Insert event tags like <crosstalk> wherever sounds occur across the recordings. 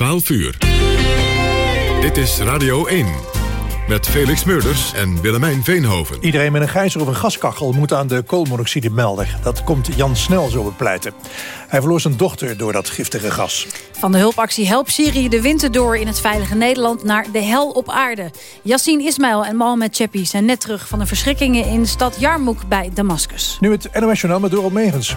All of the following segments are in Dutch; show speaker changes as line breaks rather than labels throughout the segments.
12 uur. Dit is Radio 1. Met Felix Meurders en Willemijn Veenhoven.
Iedereen met een gijzer of een gaskachel moet aan de koolmonoxide melden. Dat komt Jan Snel zo bepleiten. Hij verloor zijn dochter door dat giftige gas.
Van de hulpactie Help Syrië de winter door in het veilige Nederland naar de hel op aarde. Yassine Ismail en Mohamed Cheppi zijn net terug van de verschrikkingen in de stad Jarmouk bij Damascus.
Nu het NOS Journaal met Doral Megens.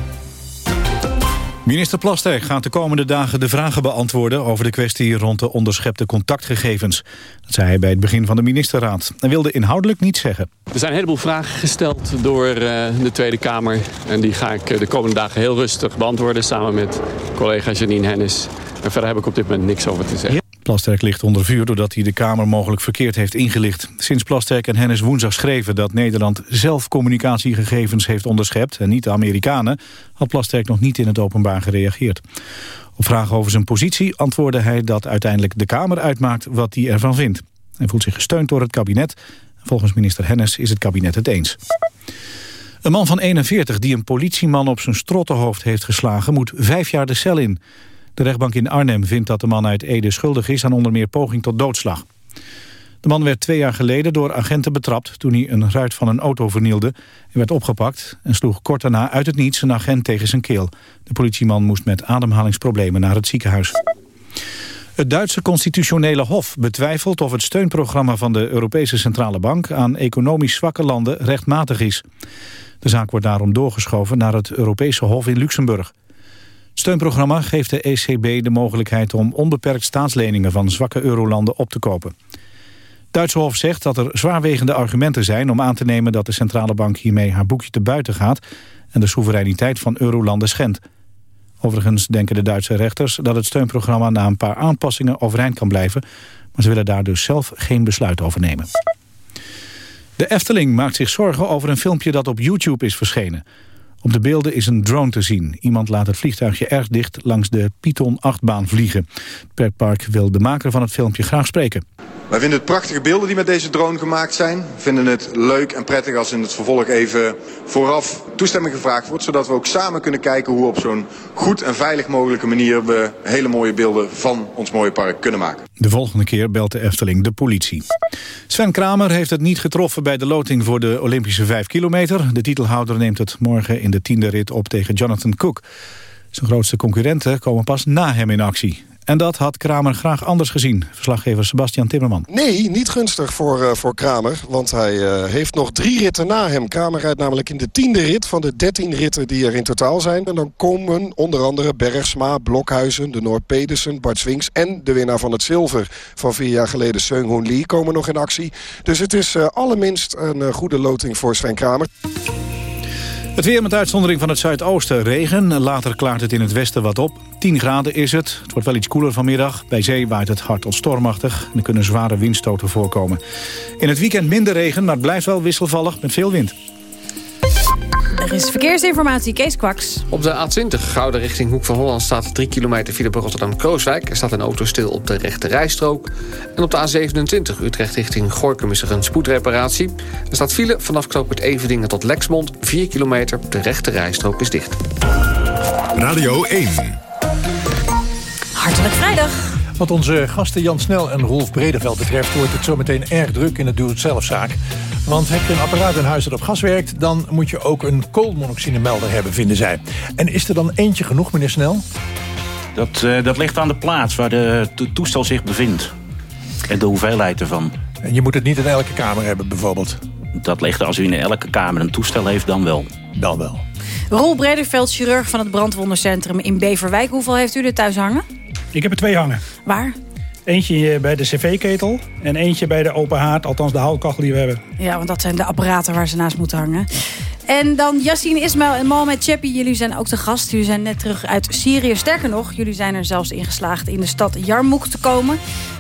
Minister Plasterk gaat de komende dagen de vragen beantwoorden... over de kwestie rond de onderschepte contactgegevens. Dat zei hij bij het begin van de ministerraad. Hij wilde inhoudelijk niets zeggen.
Er zijn een heleboel vragen gesteld door uh, de Tweede Kamer. En die ga ik de komende dagen heel rustig beantwoorden... samen met collega Janine Hennis. En verder heb ik op dit moment niks over te zeggen.
Plasterk ligt onder vuur doordat hij de Kamer mogelijk verkeerd heeft ingelicht. Sinds Plasterk en Hennis woensdag schreven dat Nederland zelf communicatiegegevens heeft onderschept... en niet de Amerikanen, had Plasterk nog niet in het openbaar gereageerd. Op vragen over zijn positie antwoordde hij dat uiteindelijk de Kamer uitmaakt wat hij ervan vindt. Hij voelt zich gesteund door het kabinet. Volgens minister Hennis is het kabinet het eens. Een man van 41 die een politieman op zijn strottenhoofd heeft geslagen... moet vijf jaar de cel in. De rechtbank in Arnhem vindt dat de man uit Ede schuldig is... aan onder meer poging tot doodslag. De man werd twee jaar geleden door agenten betrapt... toen hij een ruit van een auto vernielde. Hij werd opgepakt en sloeg kort daarna uit het niets... een agent tegen zijn keel. De politieman moest met ademhalingsproblemen naar het ziekenhuis. Het Duitse constitutionele hof betwijfelt of het steunprogramma van de Europese Centrale Bank aan economisch zwakke landen rechtmatig is. De zaak wordt daarom doorgeschoven naar het Europese Hof in Luxemburg. Steunprogramma geeft de ECB de mogelijkheid om onbeperkt staatsleningen van zwakke eurolanden op te kopen. Duitse Hof zegt dat er zwaarwegende argumenten zijn om aan te nemen dat de centrale bank hiermee haar boekje te buiten gaat en de soevereiniteit van eurolanden schendt. Overigens denken de Duitse rechters dat het steunprogramma na een paar aanpassingen overeind kan blijven, maar ze willen daar dus zelf geen besluit over nemen. De Efteling maakt zich zorgen over een filmpje dat op YouTube is verschenen. Op de beelden is een drone te zien. Iemand laat het vliegtuigje erg dicht langs de Python 8-baan vliegen. Het pretpark wil de maker van het filmpje graag spreken.
Wij vinden het prachtige beelden die met deze drone gemaakt zijn. We vinden het leuk en prettig als in het vervolg even vooraf toestemming gevraagd wordt. Zodat we ook samen kunnen kijken hoe op zo'n goed en veilig mogelijke manier... we hele mooie beelden van ons mooie park kunnen maken.
De volgende keer belt de Efteling de politie. Sven Kramer heeft het niet getroffen bij de loting voor de Olympische 5 kilometer. De titelhouder neemt het morgen in de tiende rit op tegen Jonathan Cook. Zijn grootste concurrenten komen pas na hem in actie. En dat had Kramer graag anders gezien. Verslaggever Sebastian Timmerman.
Nee, niet gunstig voor, uh, voor Kramer. Want hij uh, heeft nog drie ritten na hem. Kramer rijdt namelijk in de tiende rit van de dertien ritten die er in totaal zijn. En dan komen onder andere Bergsma, Blokhuizen, de Noord Pedersen, Bart Swings... en de winnaar van het zilver van vier jaar geleden, Seung Hoon Lee, komen nog in actie. Dus het is uh, allerminst een goede loting voor Sven Kramer.
Het weer met uitzondering van het zuidoosten regen. Later klaart het in het westen wat op. 10 graden is het. Het wordt wel iets koeler vanmiddag. Bij zee waait het hard tot stormachtig. En er kunnen zware windstoten voorkomen. In het weekend minder regen, maar het blijft wel wisselvallig met veel wind.
Er is verkeersinformatie, Kees Kwaks.
Op de A20 Gouden richting Hoek van Holland staat 3 kilometer file bij Rotterdam-Krooswijk. Er staat een auto stil op de rechte rijstrook. En op de A27 Utrecht richting Gorkum is er een spoedreparatie. Er staat file vanaf knooppunt Evedingen tot Lexmond. 4 kilometer, de rechte rijstrook is dicht.
Radio 1.
Hartelijk vrijdag.
Wat onze gasten Jan Snel en Rolf Bredeveld betreft... wordt het zometeen erg druk in het doe-het-zelfzaak. Want heb je een apparaat in huis dat op gas werkt... dan moet je ook een koolmonoxidemelder hebben, vinden zij. En is er dan eentje genoeg, meneer Snel?
Dat, uh, dat ligt aan de plaats waar de to toestel zich bevindt. En de hoeveelheid ervan.
En je moet het niet in elke kamer hebben, bijvoorbeeld?
Dat ligt als u in elke kamer een toestel heeft, dan wel.
Dan wel.
Rol Brederveld, chirurg van het brandwondencentrum in Beverwijk. Hoeveel heeft u er thuis hangen?
Ik heb er twee hangen.
Waar?
Eentje bij de cv-ketel en eentje bij de open haard, althans de houtkachel die we hebben.
Ja, want dat zijn de apparaten waar ze naast moeten hangen. En dan Yassine Ismail en Mohamed Cheppi. Jullie zijn ook de gast. Jullie zijn net terug uit Syrië. Sterker nog, jullie zijn er zelfs in geslaagd in de stad Jarmouk te komen.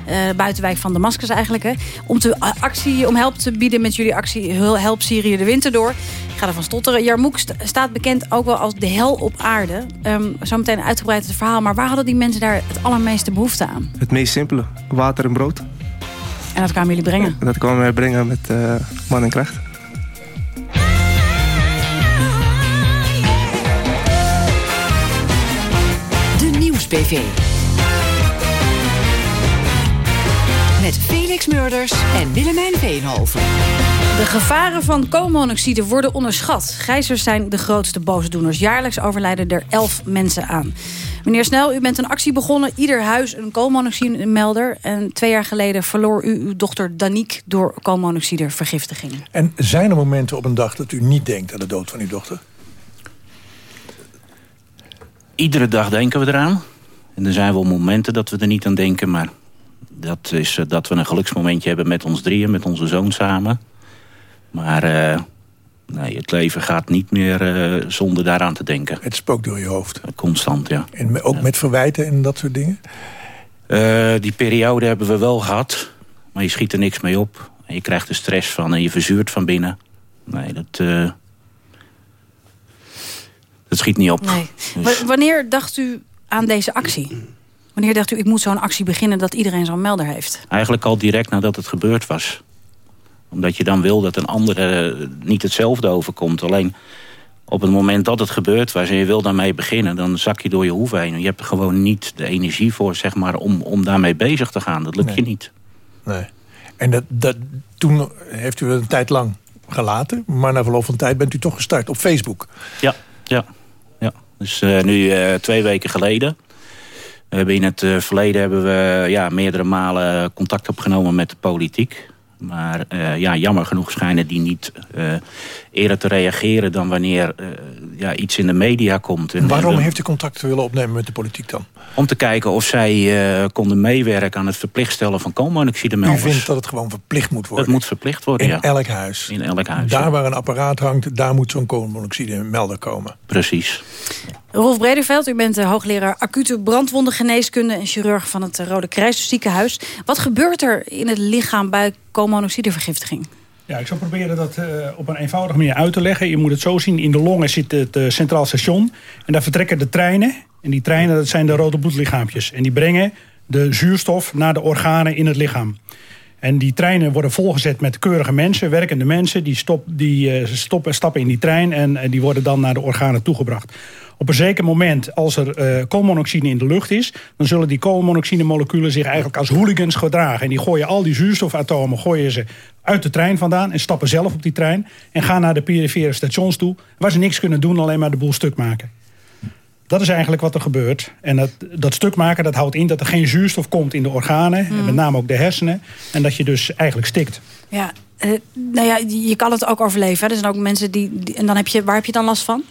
Uh, buitenwijk van Damascus eigenlijk. Hè. Om, te, actie, om help te bieden met jullie actie Help Syrië de winter door. Ik ga ervan stotteren. Jarmouk st staat bekend ook wel als de hel op aarde. Um, Zometeen uitgebreid het verhaal. Maar waar hadden die mensen daar het allermeeste behoefte aan?
Het meest simpele. Water en brood.
En dat kwamen jullie brengen?
Dat kwamen wij brengen met uh, man en kracht.
BV. Met Felix Murders en Willemijn Veenhoven.
De gevaren van koolmonoxide worden onderschat. Gijzers zijn de grootste boosdoeners. Jaarlijks overlijden er 11 mensen aan. Meneer Snel, u bent een actie begonnen. Ieder huis een koolmonoxidemelder. En twee jaar geleden verloor u uw dochter Danique door koolmonoxidevergiftiging.
En zijn er momenten op een dag dat u niet denkt aan de dood van uw dochter?
Iedere dag denken we eraan. En er zijn wel momenten dat we er niet aan denken. Maar dat is eh, dat we een geluksmomentje hebben met ons drieën, met onze zoon samen. Maar uh, nee, het leven gaat niet meer uh, zonder daaraan te denken.
Het spookt door je hoofd?
Constant, ja.
En ook
ja.
met verwijten en dat soort dingen?
Uh, die periode hebben we wel gehad. Maar je schiet er niks mee op. En je krijgt er stress van en je verzuurt van binnen. Nee, dat... dat schiet niet op.
Nee. Dus... Wanneer dacht u aan deze actie? Wanneer dacht u, ik moet zo'n actie beginnen dat iedereen zo'n melder heeft?
Eigenlijk al direct nadat het gebeurd was. Omdat je dan wil dat een andere niet hetzelfde overkomt. Alleen op het moment dat het gebeurd was en je wil daarmee beginnen... dan zak je door je hoeven heen. Je hebt er gewoon niet de energie voor zeg maar, om, om daarmee bezig te gaan. Dat lukt
nee.
je niet.
Nee. En dat, dat, toen heeft u het een tijd lang gelaten. Maar na verloop van tijd bent u toch gestart op Facebook.
Ja, ja. Dus uh, nu uh, twee weken geleden... We hebben in het uh, verleden hebben we ja, meerdere malen contact opgenomen met de politiek. Maar uh, ja, jammer genoeg schijnen die niet uh, eerder te reageren... dan wanneer ja, iets in de media komt.
En Waarom heeft u contact willen opnemen met de politiek dan?
Om te kijken of zij konden meewerken aan het verplicht stellen van koolmonoxidemelders.
U vindt dat het gewoon verplicht moet worden?
Het moet verplicht worden,
in
ja.
elk huis?
In elk huis,
Daar
ja.
waar een apparaat hangt, daar moet zo'n koolmonoxidemelder komen?
Precies.
Rolf Brederveld, u bent de hoogleraar acute brandwondengeneeskunde... en chirurg van het Rode Kruis ziekenhuis. Wat gebeurt er in het lichaam bij koolmonoxidevergiftiging?
Ja, ik zal proberen dat uh, op een eenvoudige manier uit te leggen. Je moet het zo zien, in de longen zit het centraal station. En daar vertrekken de treinen. En die treinen, dat zijn de rode bloedlichaampjes. En die brengen de zuurstof naar de organen in het lichaam. En die treinen worden volgezet met keurige mensen, werkende mensen. Die, stop, die uh, stoppen, stappen in die trein en uh, die worden dan naar de organen toegebracht. Op een zeker moment, als er uh, koolmonoxide in de lucht is... dan zullen die koolmonoxidemoleculen zich eigenlijk als hooligans gedragen. En die gooien al die zuurstofatomen gooien ze uit de trein vandaan... en stappen zelf op die trein en gaan naar de perifere stations toe... waar ze niks kunnen doen, alleen maar de boel stuk maken. Dat is eigenlijk wat er gebeurt. En dat, dat stuk maken dat houdt in dat er geen zuurstof komt in de organen... Mm. en met name ook de hersenen. En dat je dus eigenlijk stikt.
Ja, uh, nou ja, je kan het ook overleven. Er zijn ook mensen die, die... En dan heb je, waar heb je dan last van?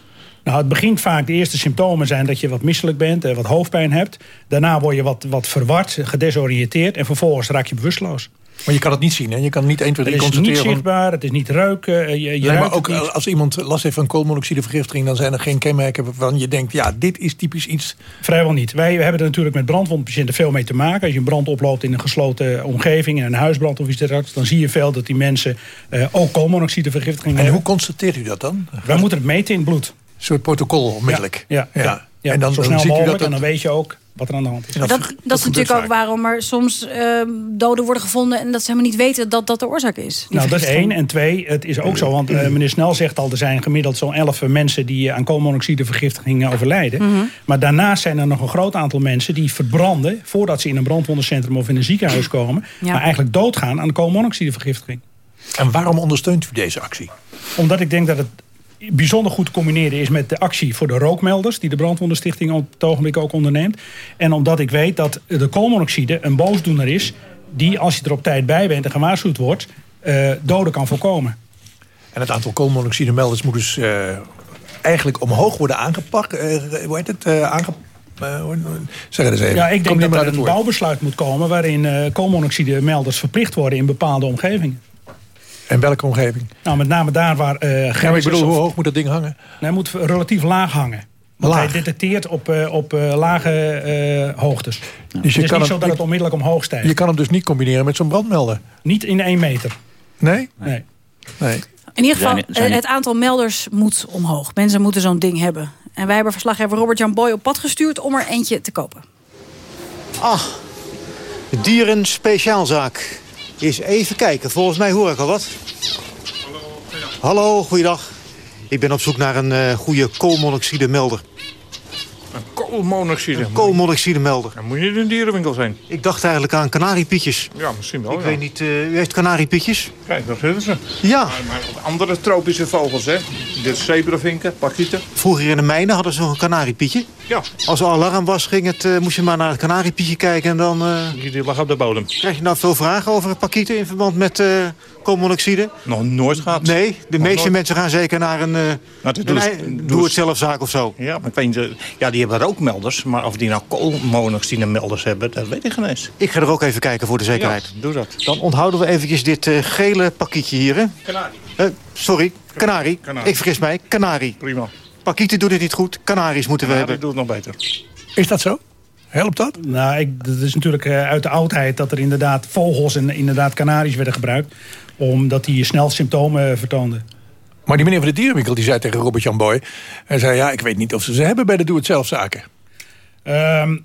Nou, het begint vaak, de eerste symptomen zijn dat je wat misselijk bent... en wat hoofdpijn hebt. Daarna word je wat, wat verward, gedesoriënteerd... en vervolgens raak je bewusteloos.
Maar je kan het niet zien, hè? Je kan niet 1, 2, 3
Het is niet zichtbaar, van... het is niet ruiken. Je, je
nee,
ruikt
maar ook
niet.
als iemand last heeft van koolmonoxidevergiftiging... dan zijn er geen kenmerken waarvan je denkt... ja, dit is typisch iets...
Vrijwel niet. Wij hebben er natuurlijk met brandwondpatiënten veel mee te maken. Als je een brand oploopt in een gesloten omgeving... in een huisbrand of iets dergelijks... dan zie je veel dat die mensen uh, ook koolmonoxidevergiftiging
en
hebben.
En hoe constateert u dat dan?
Wij moeten het meten in het bloed.
Een soort protocol onmiddellijk?
Ja, ja, ja. ja.
En dan,
zo
dan
snel
ziet u
mogelijk
dat
en dan weet je ook wat er aan de hand is.
Dat, dat, dat is natuurlijk ook waarom er soms uh, doden worden gevonden... en dat ze helemaal niet weten dat dat de oorzaak is.
Nou, dat is één. En twee, het is ook zo, want uh, meneer Snel zegt al... er zijn gemiddeld zo'n elf mensen die aan koolmonoxidevergiftiging overlijden.
Mm -hmm.
Maar daarnaast zijn er nog een groot aantal mensen die verbranden... voordat ze in een brandwondencentrum of in een ziekenhuis komen... Ja. maar eigenlijk doodgaan aan koolmonoxidevergiftiging.
En waarom ondersteunt u deze actie?
Omdat ik denk dat het bijzonder goed te combineren is met de actie voor de rookmelders... die de Brandwondenstichting op het ogenblik ook onderneemt. En omdat ik weet dat de koolmonoxide een boosdoener is... die, als je er op tijd bij bent en gewaarschuwd wordt... Uh, doden kan voorkomen.
En het aantal koolmonoxidemelders moet dus uh, eigenlijk omhoog worden aangepakt. Uh, hoe heet het? aangepakt? zeg het eens even.
Ja, ik denk dat er een bouwbesluit moet komen... waarin koolmonoxidemelders verplicht worden in bepaalde omgevingen.
En welke omgeving?
Nou, met name daar waar... Uh,
ja, maar ik bedoel, hoe hoog moet dat ding hangen?
Nee, hij moet relatief laag hangen. Want
laag.
hij detecteert op, uh, op uh, lage hoogtes.
Dus
je het is
kan
niet
hem,
zo dat het onmiddellijk omhoog stijgt.
Je kan hem dus niet combineren met zo'n brandmelder?
Niet in één meter.
Nee?
Nee.
nee.
In ieder geval, zijn, zijn... het aantal melders moet omhoog. Mensen moeten zo'n ding hebben. En wij hebben verslaggever Robert-Jan Boy op pad gestuurd... om er eentje te kopen.
Ah, dieren speciaalzaak. Eens even kijken, volgens mij hoor ik al wat. Hallo, goeiedag. Ik ben op zoek naar een uh, goede koolmonoxide melder.
Koolmonoxide.
Een koolmonoxidemelder.
Dan moet je in een dierenwinkel zijn.
Ik dacht eigenlijk aan kanariepietjes.
Ja, misschien wel,
Ik
ja.
weet niet, eh, u heeft kanariepietjes?
Kijk, daar zitten ze.
Ja.
Maar, maar andere tropische vogels, hè. De zebravinken, pakieten.
Vroeger in de mijnen hadden ze nog een kanariepietje.
Ja.
Als er alarm was, ging het, eh, moest je maar naar het kanariepietje kijken en dan... eh,
Die, die lag op de bodem.
Krijg je nou veel vragen over pakieten in verband met koolmonoxide?
Nog nooit gehad.
Nee, de
Nog
meeste
nooit.
mensen gaan zeker naar een, eh
Nou,
een
doe- doe-
doe-het-zelfzaak of zo.
Ja, maar ik weet niet, eh, ja, die hebben rookmelders. Maar of die nou koolmonoxide-melders hebben, dat weet ik geen eens.
Ik ga er ook even kijken voor de zekerheid.
Ja, doe dat.
Dan onthouden we eventjes dit eh, gele pakietje hier. Hè?
Kanarie.
Eh, sorry, kanarie.
Kanarie.
Ik vergis mij, kanarie.
Prima.
Pakieten doet het niet goed, kanaries moeten we
Ja,
hebben.
dat doet het nog beter.
Is dat zo? Helpt dat?
Nou, ik, dat is natuurlijk eh, uit de oudheid dat er inderdaad vogels en inderdaad kanaries werden gebruikt. Omdat die snel symptomen vertoonden.
Maar die meneer van de dierenwinkel die zei tegen Robert-Jan Boy... hij zei, ja, ik weet niet of ze ze hebben bij de doe-het-zelf-zaken.
Ehm,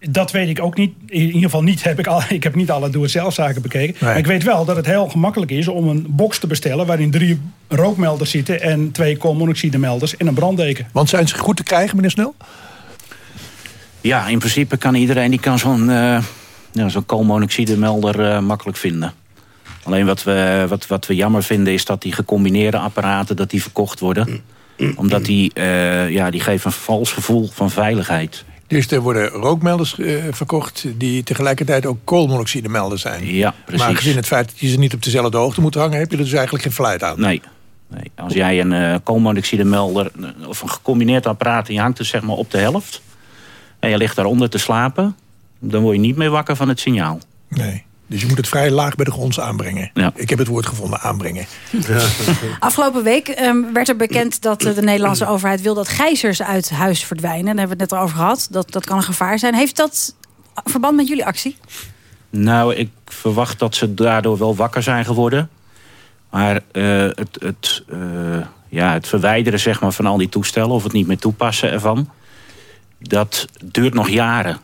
dat weet ik ook niet. In ieder geval niet heb ik, al, <laughs> ik heb niet alle doe-het-zelf-zaken bekeken.
Nee.
Maar ik weet wel dat het heel gemakkelijk is om een box te bestellen... waarin drie rookmelders zitten en twee koolmonoxidemelders en een branddeken.
Want zijn ze goed te krijgen, meneer Snel?
Ja, in principe kan iedereen die kan zo'n eh ja, zo'n koolmonoxidemelder eh, makkelijk vinden. Alleen wat we, wat, wat we jammer vinden is dat die gecombineerde apparaten dat die verkocht worden. Omdat die, eh, ja, die geven een vals gevoel van veiligheid.
Dus er worden rookmelders eh, verkocht... die tegelijkertijd ook koolmonoxidemelders zijn.
Ja, precies.
Maar gezien het feit dat je ze niet op dezelfde hoogte moet hangen... heb je er dus eigenlijk geen fluit aan.
Nee. nee. Als jij een eh koolmonoxidemelder of een gecombineerd apparaat... en je hangt dus zeg maar op de helft... en je ligt daaronder te slapen... dan word je niet meer wakker van het signaal.
Nee. Dus je moet het vrij laag bij de grond aanbrengen.
Ja.
Ik heb het woord gevonden, aanbrengen.
Afgelopen week ehm, werd er bekend dat eh, de Nederlandse overheid wil dat gijzers uit huis verdwijnen. Daar hebben we het net al over gehad. Dat, dat kan een gevaar zijn. Heeft dat verband met jullie actie?
Nou, ik verwacht dat ze daardoor wel wakker zijn geworden. Maar eh, het, het, eh, ja, het verwijderen zeg maar, van al die toestellen... of het niet meer toepassen ervan... dat duurt nog jaren.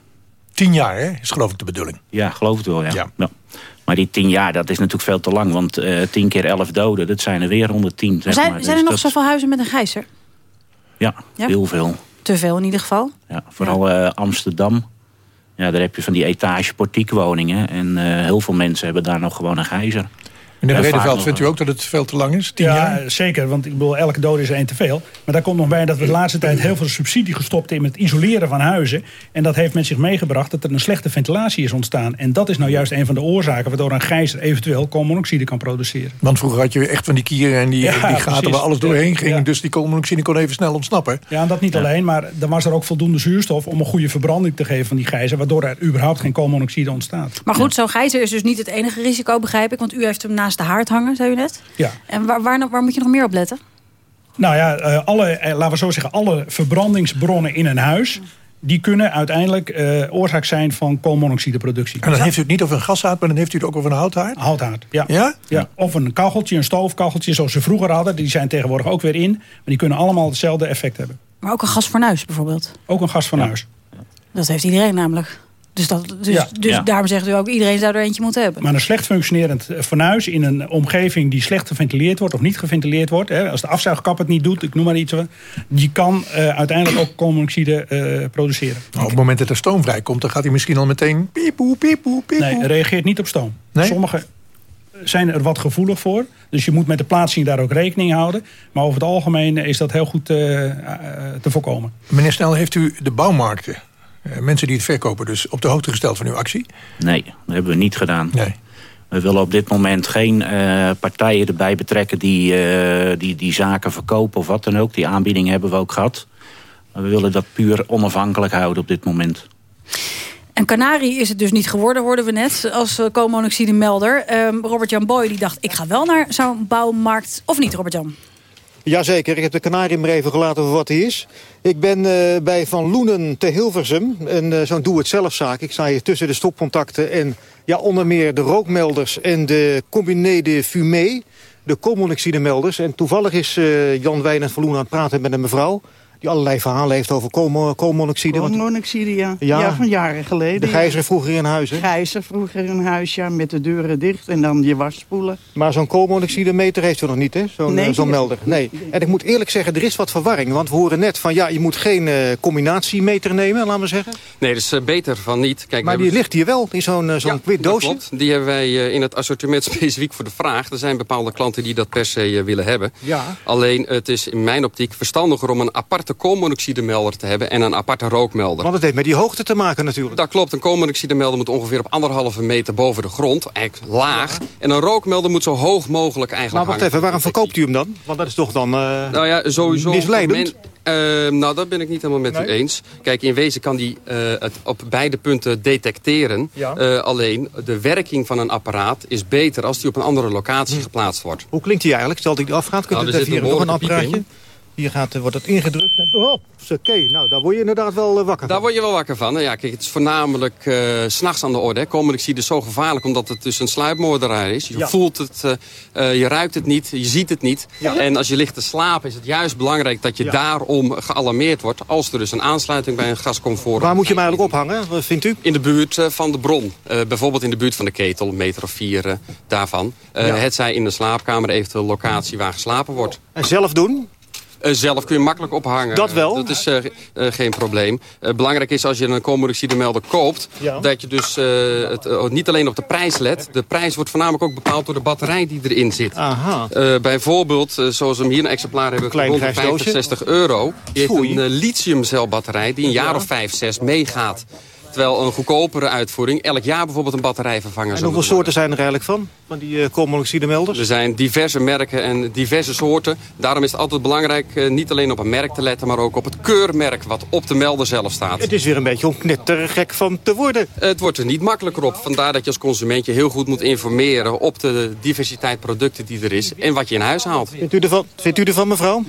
Tien jaar, hè, is geloof ik de bedoeling.
Ja, geloof het wel, ja.
Ja.
Ja. Maar die tien jaar, dat is natuurlijk veel te lang. Want eh tien keer elf doden, dat zijn er weer 110. Zeg
zijn,
maar.
zijn er
Dus
nog
dat-
zoveel huizen met een gijzer?
Ja,
Ja?
heel veel.
Te veel in ieder geval.
Ja, vooral eh, Amsterdam. Ja, daar heb je van die etageportiekwoningen. En eh, heel veel mensen hebben daar nog gewoon een gijzer.
Meneer Redeveld, vindt u ook dat het veel te lang is? Tien
ja,
jaar?
zeker. Want ik bedoel, elke dode is er één te veel. Maar daar komt nog bij dat we de laatste tijd heel veel subsidie gestopt hebben... in het isoleren van huizen. En dat heeft met zich meegebracht dat er een slechte ventilatie is ontstaan. En dat is nou juist een van de oorzaken... waardoor een gijzer eventueel koolmonoxide kan produceren.
Want vroeger had je echt van die kieren en die,
Ja,
die gaten
precies.
waar alles doorheen ging.
Ja.
Dus die koolmonoxide kon even snel ontsnappen.
Ja, en dat niet alleen, maar dan was er ook voldoende zuurstof... om een goede verbranding te geven van die gijzer... waardoor er überhaupt geen koolmonoxide ontstaat.
Maar goed, zo'n gijzer is dus niet het enige risico, begrijp ik. Want u heeft hem naast de haard hangen, zei u net.
Ja.
En waar, waar, waar moet je nog meer op letten?
Nou ja, eh, alle, eh, laten we zo zeggen, alle verbrandingsbronnen in een huis... die kunnen uiteindelijk eh, oorzaak zijn van koolmonoxideproductie.
En dan heeft u het niet over een gashaard, maar dan heeft u het ook over een houthaard?
Houthaard, ja.
Ja?
Ja, of een kacheltje, een stoofkacheltje zoals ze vroeger hadden. Die zijn tegenwoordig ook weer in. Maar die kunnen allemaal hetzelfde effect hebben.
Maar ook een gasfornuis bijvoorbeeld.
Ook een gas van huis.
Dat heeft iedereen namelijk. Dus, dat, dus,
Ja.
dus
Ja.
daarom zegt u ook, iedereen zou er eentje moeten hebben.
Maar een slecht functionerend eh, fornuis in een omgeving die slecht geventileerd wordt of niet geventileerd wordt. Hè, als de afzuigkap het niet doet, ik noem maar iets. Die kan eh, uiteindelijk ook koolmonoxide eh, produceren.
Nou, op het moment dat er stoom vrijkomt, dan gaat hij misschien al meteen piepoe, piepoe, piepoe.
Nee, het reageert niet op stoom.
Nee?
Sommige zijn er wat gevoelig voor. Dus je moet met de plaatsing daar ook rekening houden. Maar over het algemeen is dat heel goed te voorkomen.
Meneer Snel, heeft u de bouwmarkten, mensen die het verkopen, dus op de hoogte gesteld van uw actie?
Nee, dat hebben we niet gedaan.
Nee.
We willen op dit moment geen eh, partijen erbij betrekken die, eh, die, die zaken verkopen of wat dan ook. Die aanbieding hebben we ook gehad. Maar we willen dat puur onafhankelijk houden op dit moment.
En Canarie is het dus niet geworden, hoorden we net, als koolmonoxidemelder. Um, Robert-Jan Boy die dacht, ik ga wel naar zo'n bouwmarkt. Of niet, Robert-Jan?
Jazeker, ik heb de kanarie maar even gelaten voor wat hij is. Ik ben uh, bij Van Loenen te Hilversum, een, uh, zo'n doe-het-zelf-zaak. Ik sta hier tussen de stopcontacten en ja, onder meer de rookmelders en de combiné de fumée, de koolmonoxidemelders. En toevallig is uh, Jan Wijnand van Loenen aan het praten met een mevrouw. Die allerlei verhalen heeft over koolmo koolmonoxide. want-
Koolmonoxide, ja.
Ja.
ja. van jaren geleden.
De gijzer vroeger in huis, hè?
Gijzer vroeger in huis, ja, met de deuren dicht en dan je was spoelen.
Maar zo'n koolmonoxidemeter heeft u nog niet, hè? Zo'n
Nee,
eh, melder. Nee. En ik moet eerlijk zeggen, er is wat verwarring. Want we horen net van, ja, je moet geen eh, combinatiemeter nemen, laten we zeggen.
Nee, dat is eh, beter van niet. Kijk,
Maar die
hebben-
ligt hier wel, in zo'n zo'n wit doosje.
klopt. Die hebben wij eh, in het assortiment <laughs> specifiek voor de vraag. Er zijn bepaalde klanten die dat per se willen hebben.
Ja.
Alleen, het is in mijn optiek verstandiger om een aparte koolmonoxidemelder te hebben... en een aparte rookmelder.
Want het heeft met die hoogte te maken natuurlijk.
Dat klopt. Een koolmonoxidemelder moet ongeveer op anderhalve meter boven de grond. Eigenlijk laag. En een rookmelder moet zo hoog mogelijk eigenlijk
Maar wacht
hangen.
even, waarom verkoopt u hem dan? Want dat is toch dan eh,
Nou ja, sowieso...
misleidend?
Men- eh, nou, dat ben ik niet helemaal met u eens. Kijk, in wezen kan die eh, het op beide punten detecteren.
Ja.
Eh, alleen, de werking van een apparaat is beter als die op een andere locatie geplaatst wordt.
Hoe klinkt die eigenlijk? Stelt ik die afgaat, kunt
Nou,
u
er
het
zit
even
een
hier nog een apparaatje? Hier gaat, eh, wordt het ingedrukt. Oh, oké. Nou, daar word je inderdaad wel eh, wakker
Daar
van.
word je wel wakker van. Ja, kijk, het is voornamelijk eh, s s'nachts aan de orde. hè. Koolmonoxide is zo gevaarlijk omdat het dus een sluipmoordenaar is. Je
Ja.
voelt het, eh, eh, je ruikt het niet, je ziet het niet.
Ja.
En als je ligt te slapen is het juist belangrijk dat je
Ja.
daarom gealarmeerd wordt... als er dus een aansluiting bij een gascomfort...
Waar moet je hem eigenlijk ophangen, Wat vindt u?
In de buurt eh, van de bron. Eh, bijvoorbeeld in de buurt van de ketel, een meter of vier eh, daarvan. Eh. Het zij in de slaapkamer, eventueel locatie waar geslapen wordt.
En zelf doen?
Eh, zelf kun je makkelijk ophangen.
Dat wel?
Dat is eh, eh, geen probleem. Belangrijk is als je een koolmonoxidemelder koopt...
Ja.
dat je dus het, niet alleen op de prijs let. De prijs wordt voornamelijk ook bepaald door de batterij die erin zit.
Aha.
Bijvoorbeeld, zoals we hem hier een exemplaar hebben...
Klein
rond de
grijs
50,
doosje.
60 euro. Die heeft een lithiumcelbatterij die een jaar
Ja.
of 5, 6 meegaat. Terwijl een goedkopere uitvoering elk jaar bijvoorbeeld een batterijvervanger
En
zou
hoeveel soorten zijn er eigenlijk van? Van die eh koolmonoxidemelders?
er zijn diverse merken en diverse soorten. Daarom is het altijd belangrijk eh, niet alleen op een merk te letten... maar ook op het keurmerk wat op de melder zelf staat.
Het is weer een beetje om knettergek van te worden.
Het wordt er niet makkelijker op. Vandaar dat je als consument je heel goed moet informeren... op de diversiteit producten die er is en wat je in huis haalt.
Vindt u ervan, vindt u ervan mevrouw?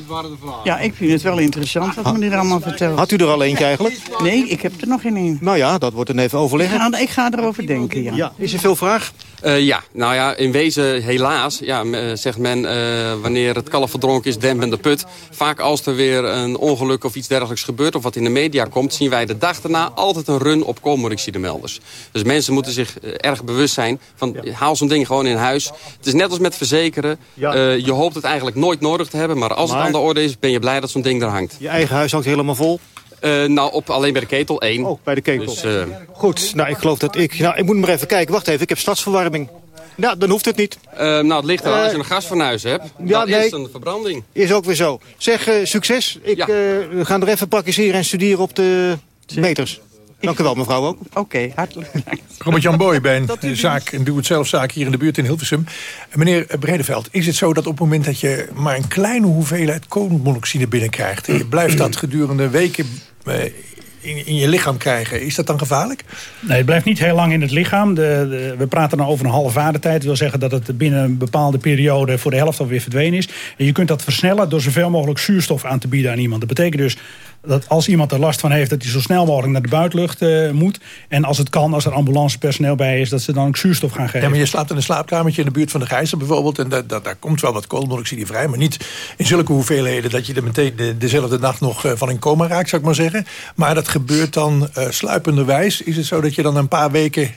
Ja, ik vind het wel interessant wat meneer allemaal vertelt.
Had u er al eentje eigenlijk?
Nee, ik heb er nog geen één.
Nou ja, dat wordt dan even
Ik
overleggen.
ga, ik ga erover denken, ja.
Ja, is er veel vraag?
Eh, ja, nou ja, in wezen helaas, ja, eh, zegt men, eh, wanneer het kalf verdronken is, dempt men de put. Vaak als er weer een ongeluk of iets dergelijks gebeurt of wat in de media komt, zien wij de dag daarna altijd een run op koolmonoxidemelders. Dus mensen moeten zich erg bewust zijn van, haal zo'n ding gewoon in huis. Het is net als met verzekeren,
Ja.
Eh, je hoopt het eigenlijk nooit nodig te hebben, maar als
Maar-
het aan de orde is, ben je blij dat zo'n ding er hangt.
Je eigen huis hangt helemaal vol?
Eh, nou, op, alleen bij de ketel één.
Ook bij de ketel.
Dus, eh,
Goed, nou ik geloof dat ik... Nou, ik moet maar even kijken. Wacht even, ik heb stadsverwarming. Nou, dan hoeft het niet.
eh, nou, het ligt eraan, als je een gasfornuis hebt,
ja,
dan
nee.
is een verbranding.
Is ook weer zo. Zeg, eh, succes. Ik,
Ja.
eh, we gaan er even praktiseren en studeren op de meters. Dank u wel, mevrouw ook.
Oké, hartelijk bedankt.
Robert-Jan Boy bij een, zaak, een doe-het-zelf-zaak hier in de buurt in Hilversum. En Meneer Bredeveld, is het zo dat op het moment dat je maar een kleine hoeveelheid koolmonoxide binnenkrijgt... en je blijft dat gedurende weken eh, in, in je lichaam krijgen, is dat dan gevaarlijk?
Nee, het blijft niet heel lang in het lichaam. De, de- we praten dan over een halve waardetijd. Dat wil zeggen dat het binnen een bepaalde periode voor de helft alweer verdwenen is. En je kunt dat versnellen door zoveel mogelijk zuurstof aan te bieden aan iemand. Dat betekent dus dat als iemand er last van heeft... dat hij zo snel mogelijk naar de buitenlucht eh, moet. En als het kan, als er ambulancepersoneel bij is... dat ze dan ook zuurstof gaan geven.
Ja, maar je slaapt in een slaapkamertje in de buurt van de Gijzer bijvoorbeeld... en da- da- daar komt wel wat koolmonoxide vrij... maar niet in zulke hoeveelheden dat je er meteen de, dezelfde nacht nog eh, van in coma raakt, zou ik maar zeggen. Maar dat gebeurt dan eh sluipenderwijs. Is het zo dat je dan een paar weken,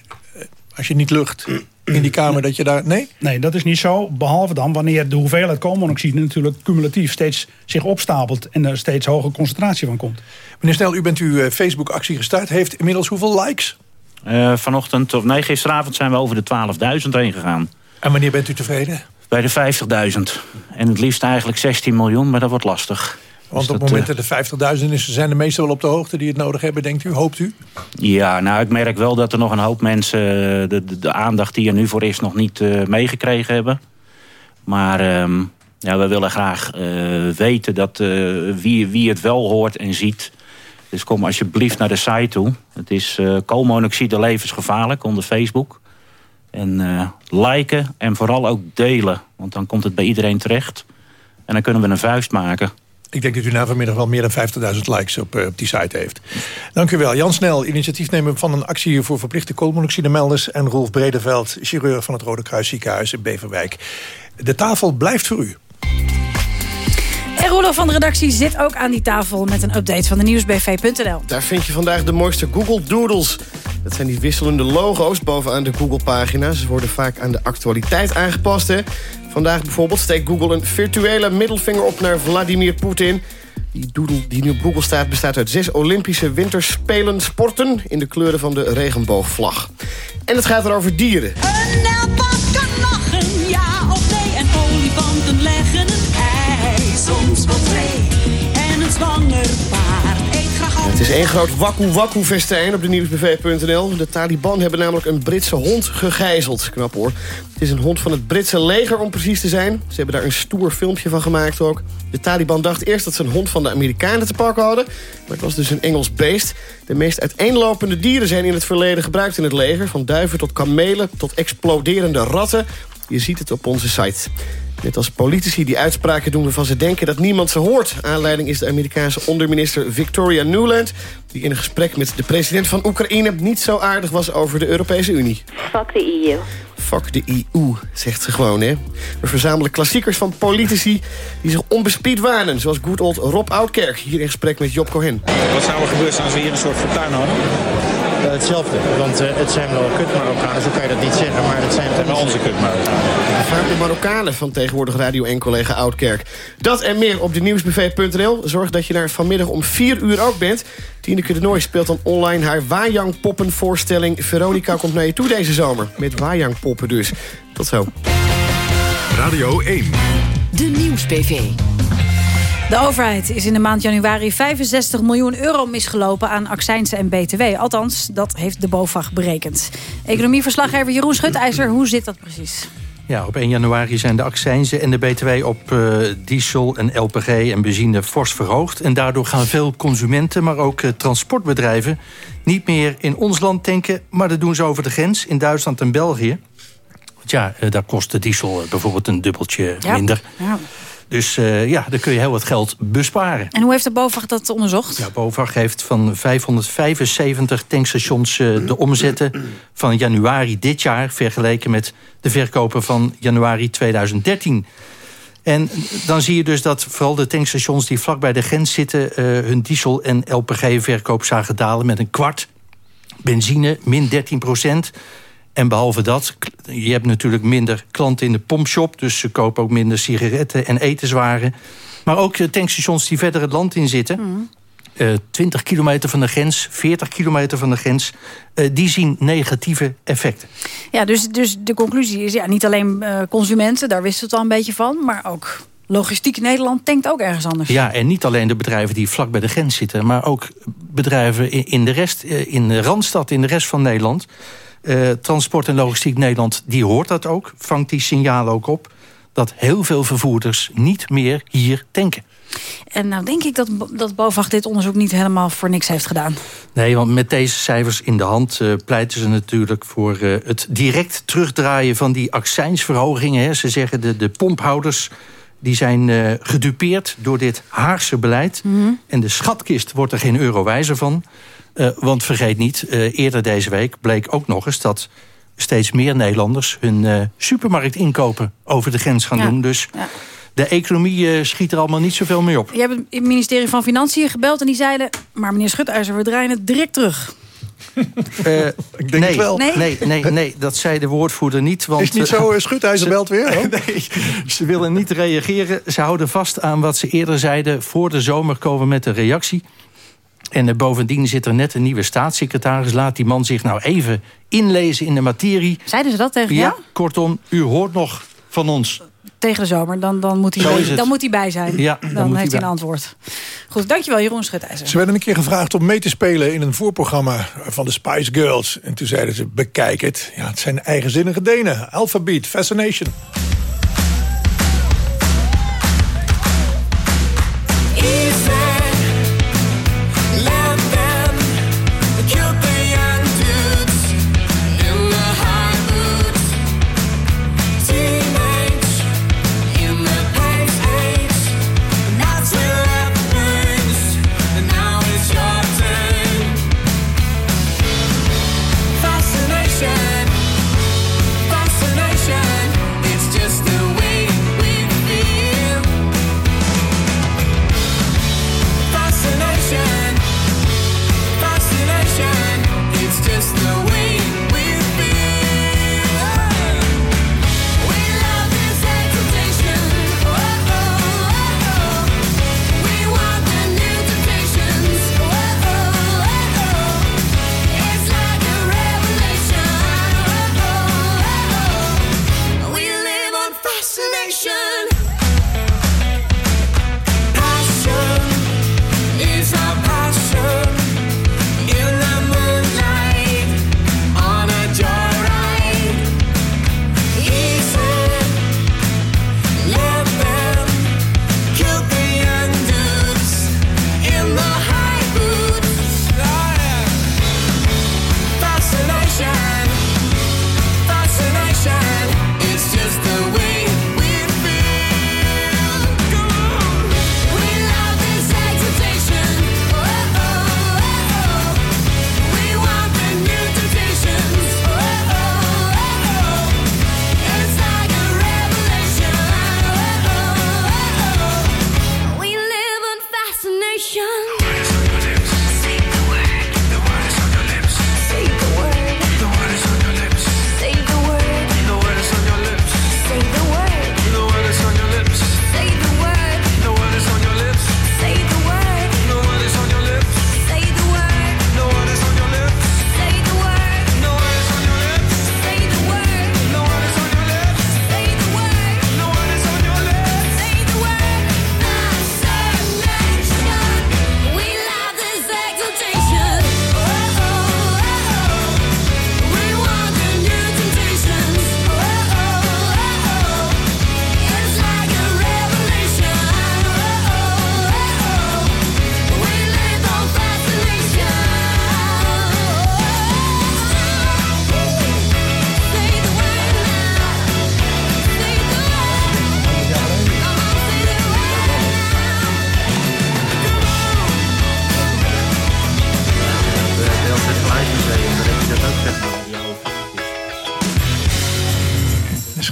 als je niet lucht in die kamer, dat je daar... Nee?
Nee, dat is niet zo. Behalve dan wanneer de hoeveelheid koolmonoxide natuurlijk cumulatief steeds zich opstapelt en er steeds hogere concentratie van komt.
Meneer Snel, u bent uw eh, Facebook-actie gestart. Heeft inmiddels hoeveel likes?
Eh, vanochtend, of nee, gisteravond zijn we over de 12.000 heen gegaan.
En wanneer bent u tevreden?
Bij de 50.000. En het liefst eigenlijk 16 miljoen, maar dat wordt lastig.
Want
Dus
op het moment dat er 50.000 is, zijn de meesten wel op de hoogte die het nodig hebben, denkt u? Hoopt u?
Ja, nou, ik merk wel dat er nog een hoop mensen eh, de, de, de aandacht die er nu voor is nog niet eh, meegekregen hebben. Maar ehm, ja, we willen graag eh, weten dat, eh, wie, wie het wel hoort en ziet. Dus kom alsjeblieft naar de site toe. Het is eh koolmonoxide levensgevaarlijk onder Facebook. En eh, liken en vooral ook delen. Want dan komt het bij iedereen terecht. En dan kunnen we een vuist maken.
Ik denk dat u na vanmiddag wel meer dan 50.000 likes op, eh, op die site heeft. Dank u wel. Jan Snel, initiatiefnemer van een actie voor verplichte koolmonoxidemelders... en Rolf Bredeveld, chirurg van het Rode Kruis ziekenhuis in Beverwijk. De tafel blijft voor u.
En Roelof van de redactie zit ook aan die tafel met een update van de nieuwsbv.nl.
Daar vind je vandaag de mooiste Google Doodles. Dat zijn die wisselende logo's bovenaan de Google-pagina. Ze worden vaak aan de actualiteit aangepast. Hè? Vandaag bijvoorbeeld steekt Google een virtuele middelvinger op naar Vladimir Poetin. Die doodle die nu op Google staat bestaat uit zes Olympische winterspelen sporten... in de kleuren van de regenboogvlag. En het gaat er over dieren.
Een kan lachen, ja of nee. En olifanten leggen een ei, soms wel
Het is één groot wakku-wakku-festijn op de nieuwsbv.nl. De Taliban hebben namelijk een Britse hond gegijzeld. Knap hoor. Het is een hond van het Britse leger om precies te zijn. Ze hebben daar een stoer filmpje van gemaakt ook. De Taliban dacht eerst dat ze een hond van de Amerikanen te pakken hadden. Maar het was dus een Engels beest. De meest uiteenlopende dieren zijn in het verleden gebruikt in het leger. Van duiven tot kamelen tot exploderende ratten. Je ziet het op onze site. Net als politici die uitspraken doen waarvan ze denken dat niemand ze hoort. Aanleiding is de Amerikaanse onderminister Victoria Nuland... die in een gesprek met de president van Oekraïne niet zo aardig was over de Europese Unie.
Fuck the EU.
Fuck de EU, zegt ze gewoon, hè. We verzamelen klassiekers van politici die zich onbespied wanen... zoals good old Rob Oudkerk, hier in gesprek met Job Cohen.
Wat zou er gebeuren als we hier een soort fortuin hadden?
Hetzelfde, want eh, het zijn wel kut Marokkanen, zo kan je dat niet zeggen, maar het zijn
maar onze kut Marokkanen.
Vaak de Marokkanen van tegenwoordig Radio 1-collega Oudkerk. Dat en meer op de nieuwsbv.nl. Zorg dat je daar vanmiddag om 4 uur ook bent. Tineke de Nooi speelt dan online haar Wajang poppenvoorstelling. Veronica komt naar je toe deze zomer. Met Wajang poppen dus. Tot zo.
Radio 1.
De Nieuwsbv.
De overheid is in de maand januari 65 miljoen euro misgelopen aan accijnsen en btw. Althans, dat heeft de BOVAG berekend. Economieverslaggever Jeroen Schutijzer, hoe zit dat precies?
Ja, op 1 januari zijn de accijnzen en de btw op uh, diesel en LPG en benzine fors verhoogd. En daardoor gaan veel consumenten, maar ook uh, transportbedrijven... niet meer in ons land tanken, maar dat doen ze over de grens in Duitsland en België. Want ja, uh, daar kost de diesel bijvoorbeeld een dubbeltje
Ja.
minder.
Ja.
Dus uh, ja, daar kun je heel wat geld besparen.
En hoe heeft de BOVAG dat onderzocht?
Ja, BOVAG heeft van 575 tankstations uh, de omzetten van januari dit jaar... vergeleken met de verkopen van januari 2013. En dan zie je dus dat vooral de tankstations die vlak bij de grens zitten... Uh, hun diesel- en LPG-verkoop zagen dalen met een kwart. Benzine min 13 procent. En behalve dat, je hebt natuurlijk minder klanten in de pompshop... dus ze kopen ook minder sigaretten en etenswaren. Maar ook tankstations die verder het land in zitten... Mm. Uh, 20 kilometer van de grens, 40 kilometer van de grens... Uh, die zien negatieve effecten.
Ja, dus, dus de conclusie is ja, niet alleen uh, consumenten... daar wisten we het al een beetje van, maar ook... Logistiek Nederland denkt ook ergens anders.
Ja, en niet alleen de bedrijven die vlak bij de grens zitten... maar ook bedrijven in, in de rest, in de Randstad, in de rest van Nederland... Uh, Transport en Logistiek Nederland die hoort dat ook, vangt die signalen ook op... dat heel veel vervoerders niet meer hier tanken.
En nou denk ik dat, dat BOVAG dit onderzoek niet helemaal voor niks heeft gedaan.
Nee, want met deze cijfers in de hand uh, pleiten ze natuurlijk voor uh, het direct terugdraaien van die accijnsverhogingen. Hè. Ze zeggen de, de pomphouders die zijn uh, gedupeerd door dit Haagse beleid. Mm -hmm. En de schatkist wordt er geen euro wijzer van. Uh, want vergeet niet, uh, eerder deze week bleek ook nog eens... dat steeds meer Nederlanders hun uh, supermarktinkopen over de grens gaan
ja.
doen. Dus
ja.
de economie schiet er allemaal niet zoveel mee op.
Je hebt het ministerie van Financiën gebeld en die zeiden... maar meneer Schutijzer, we draaien het direct terug.
Uh,
Ik denk
nee,
het wel.
Nee, nee, nee, nee, dat zei de woordvoerder niet. Want,
Is niet zo, uh, Schutijzer belt weer? Hoor. <laughs>
nee, ze willen niet reageren. Ze houden vast aan wat ze eerder zeiden. Voor de zomer komen met een reactie. En uh, bovendien zit er net een nieuwe staatssecretaris. Laat die man zich nou even inlezen in de materie.
Zeiden ze dat tegen
ja,
jou?
kortom, u hoort nog van ons.
Tegen de zomer, dan, dan, moet, hij bij, dan moet hij bij zijn.
Ja,
dan,
dan moet
heeft
hij
een antwoord. Goed, dankjewel Jeroen Schutijzer.
Ze werden een keer gevraagd om mee te spelen in een voorprogramma van de Spice Girls. En toen zeiden ze, bekijk het. Ja, het zijn eigenzinnige Denen. Alphabet, Fascination.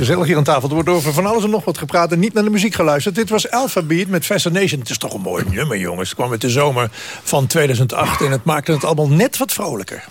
Gezellig hier aan tafel. Er wordt over van alles en nog wat gepraat en niet naar de muziek geluisterd. Dit was Alphabet met Fascination. Het is toch een mooi nummer, jongens. Het kwam uit de zomer van 2008 en het maakte het allemaal net wat vrolijker.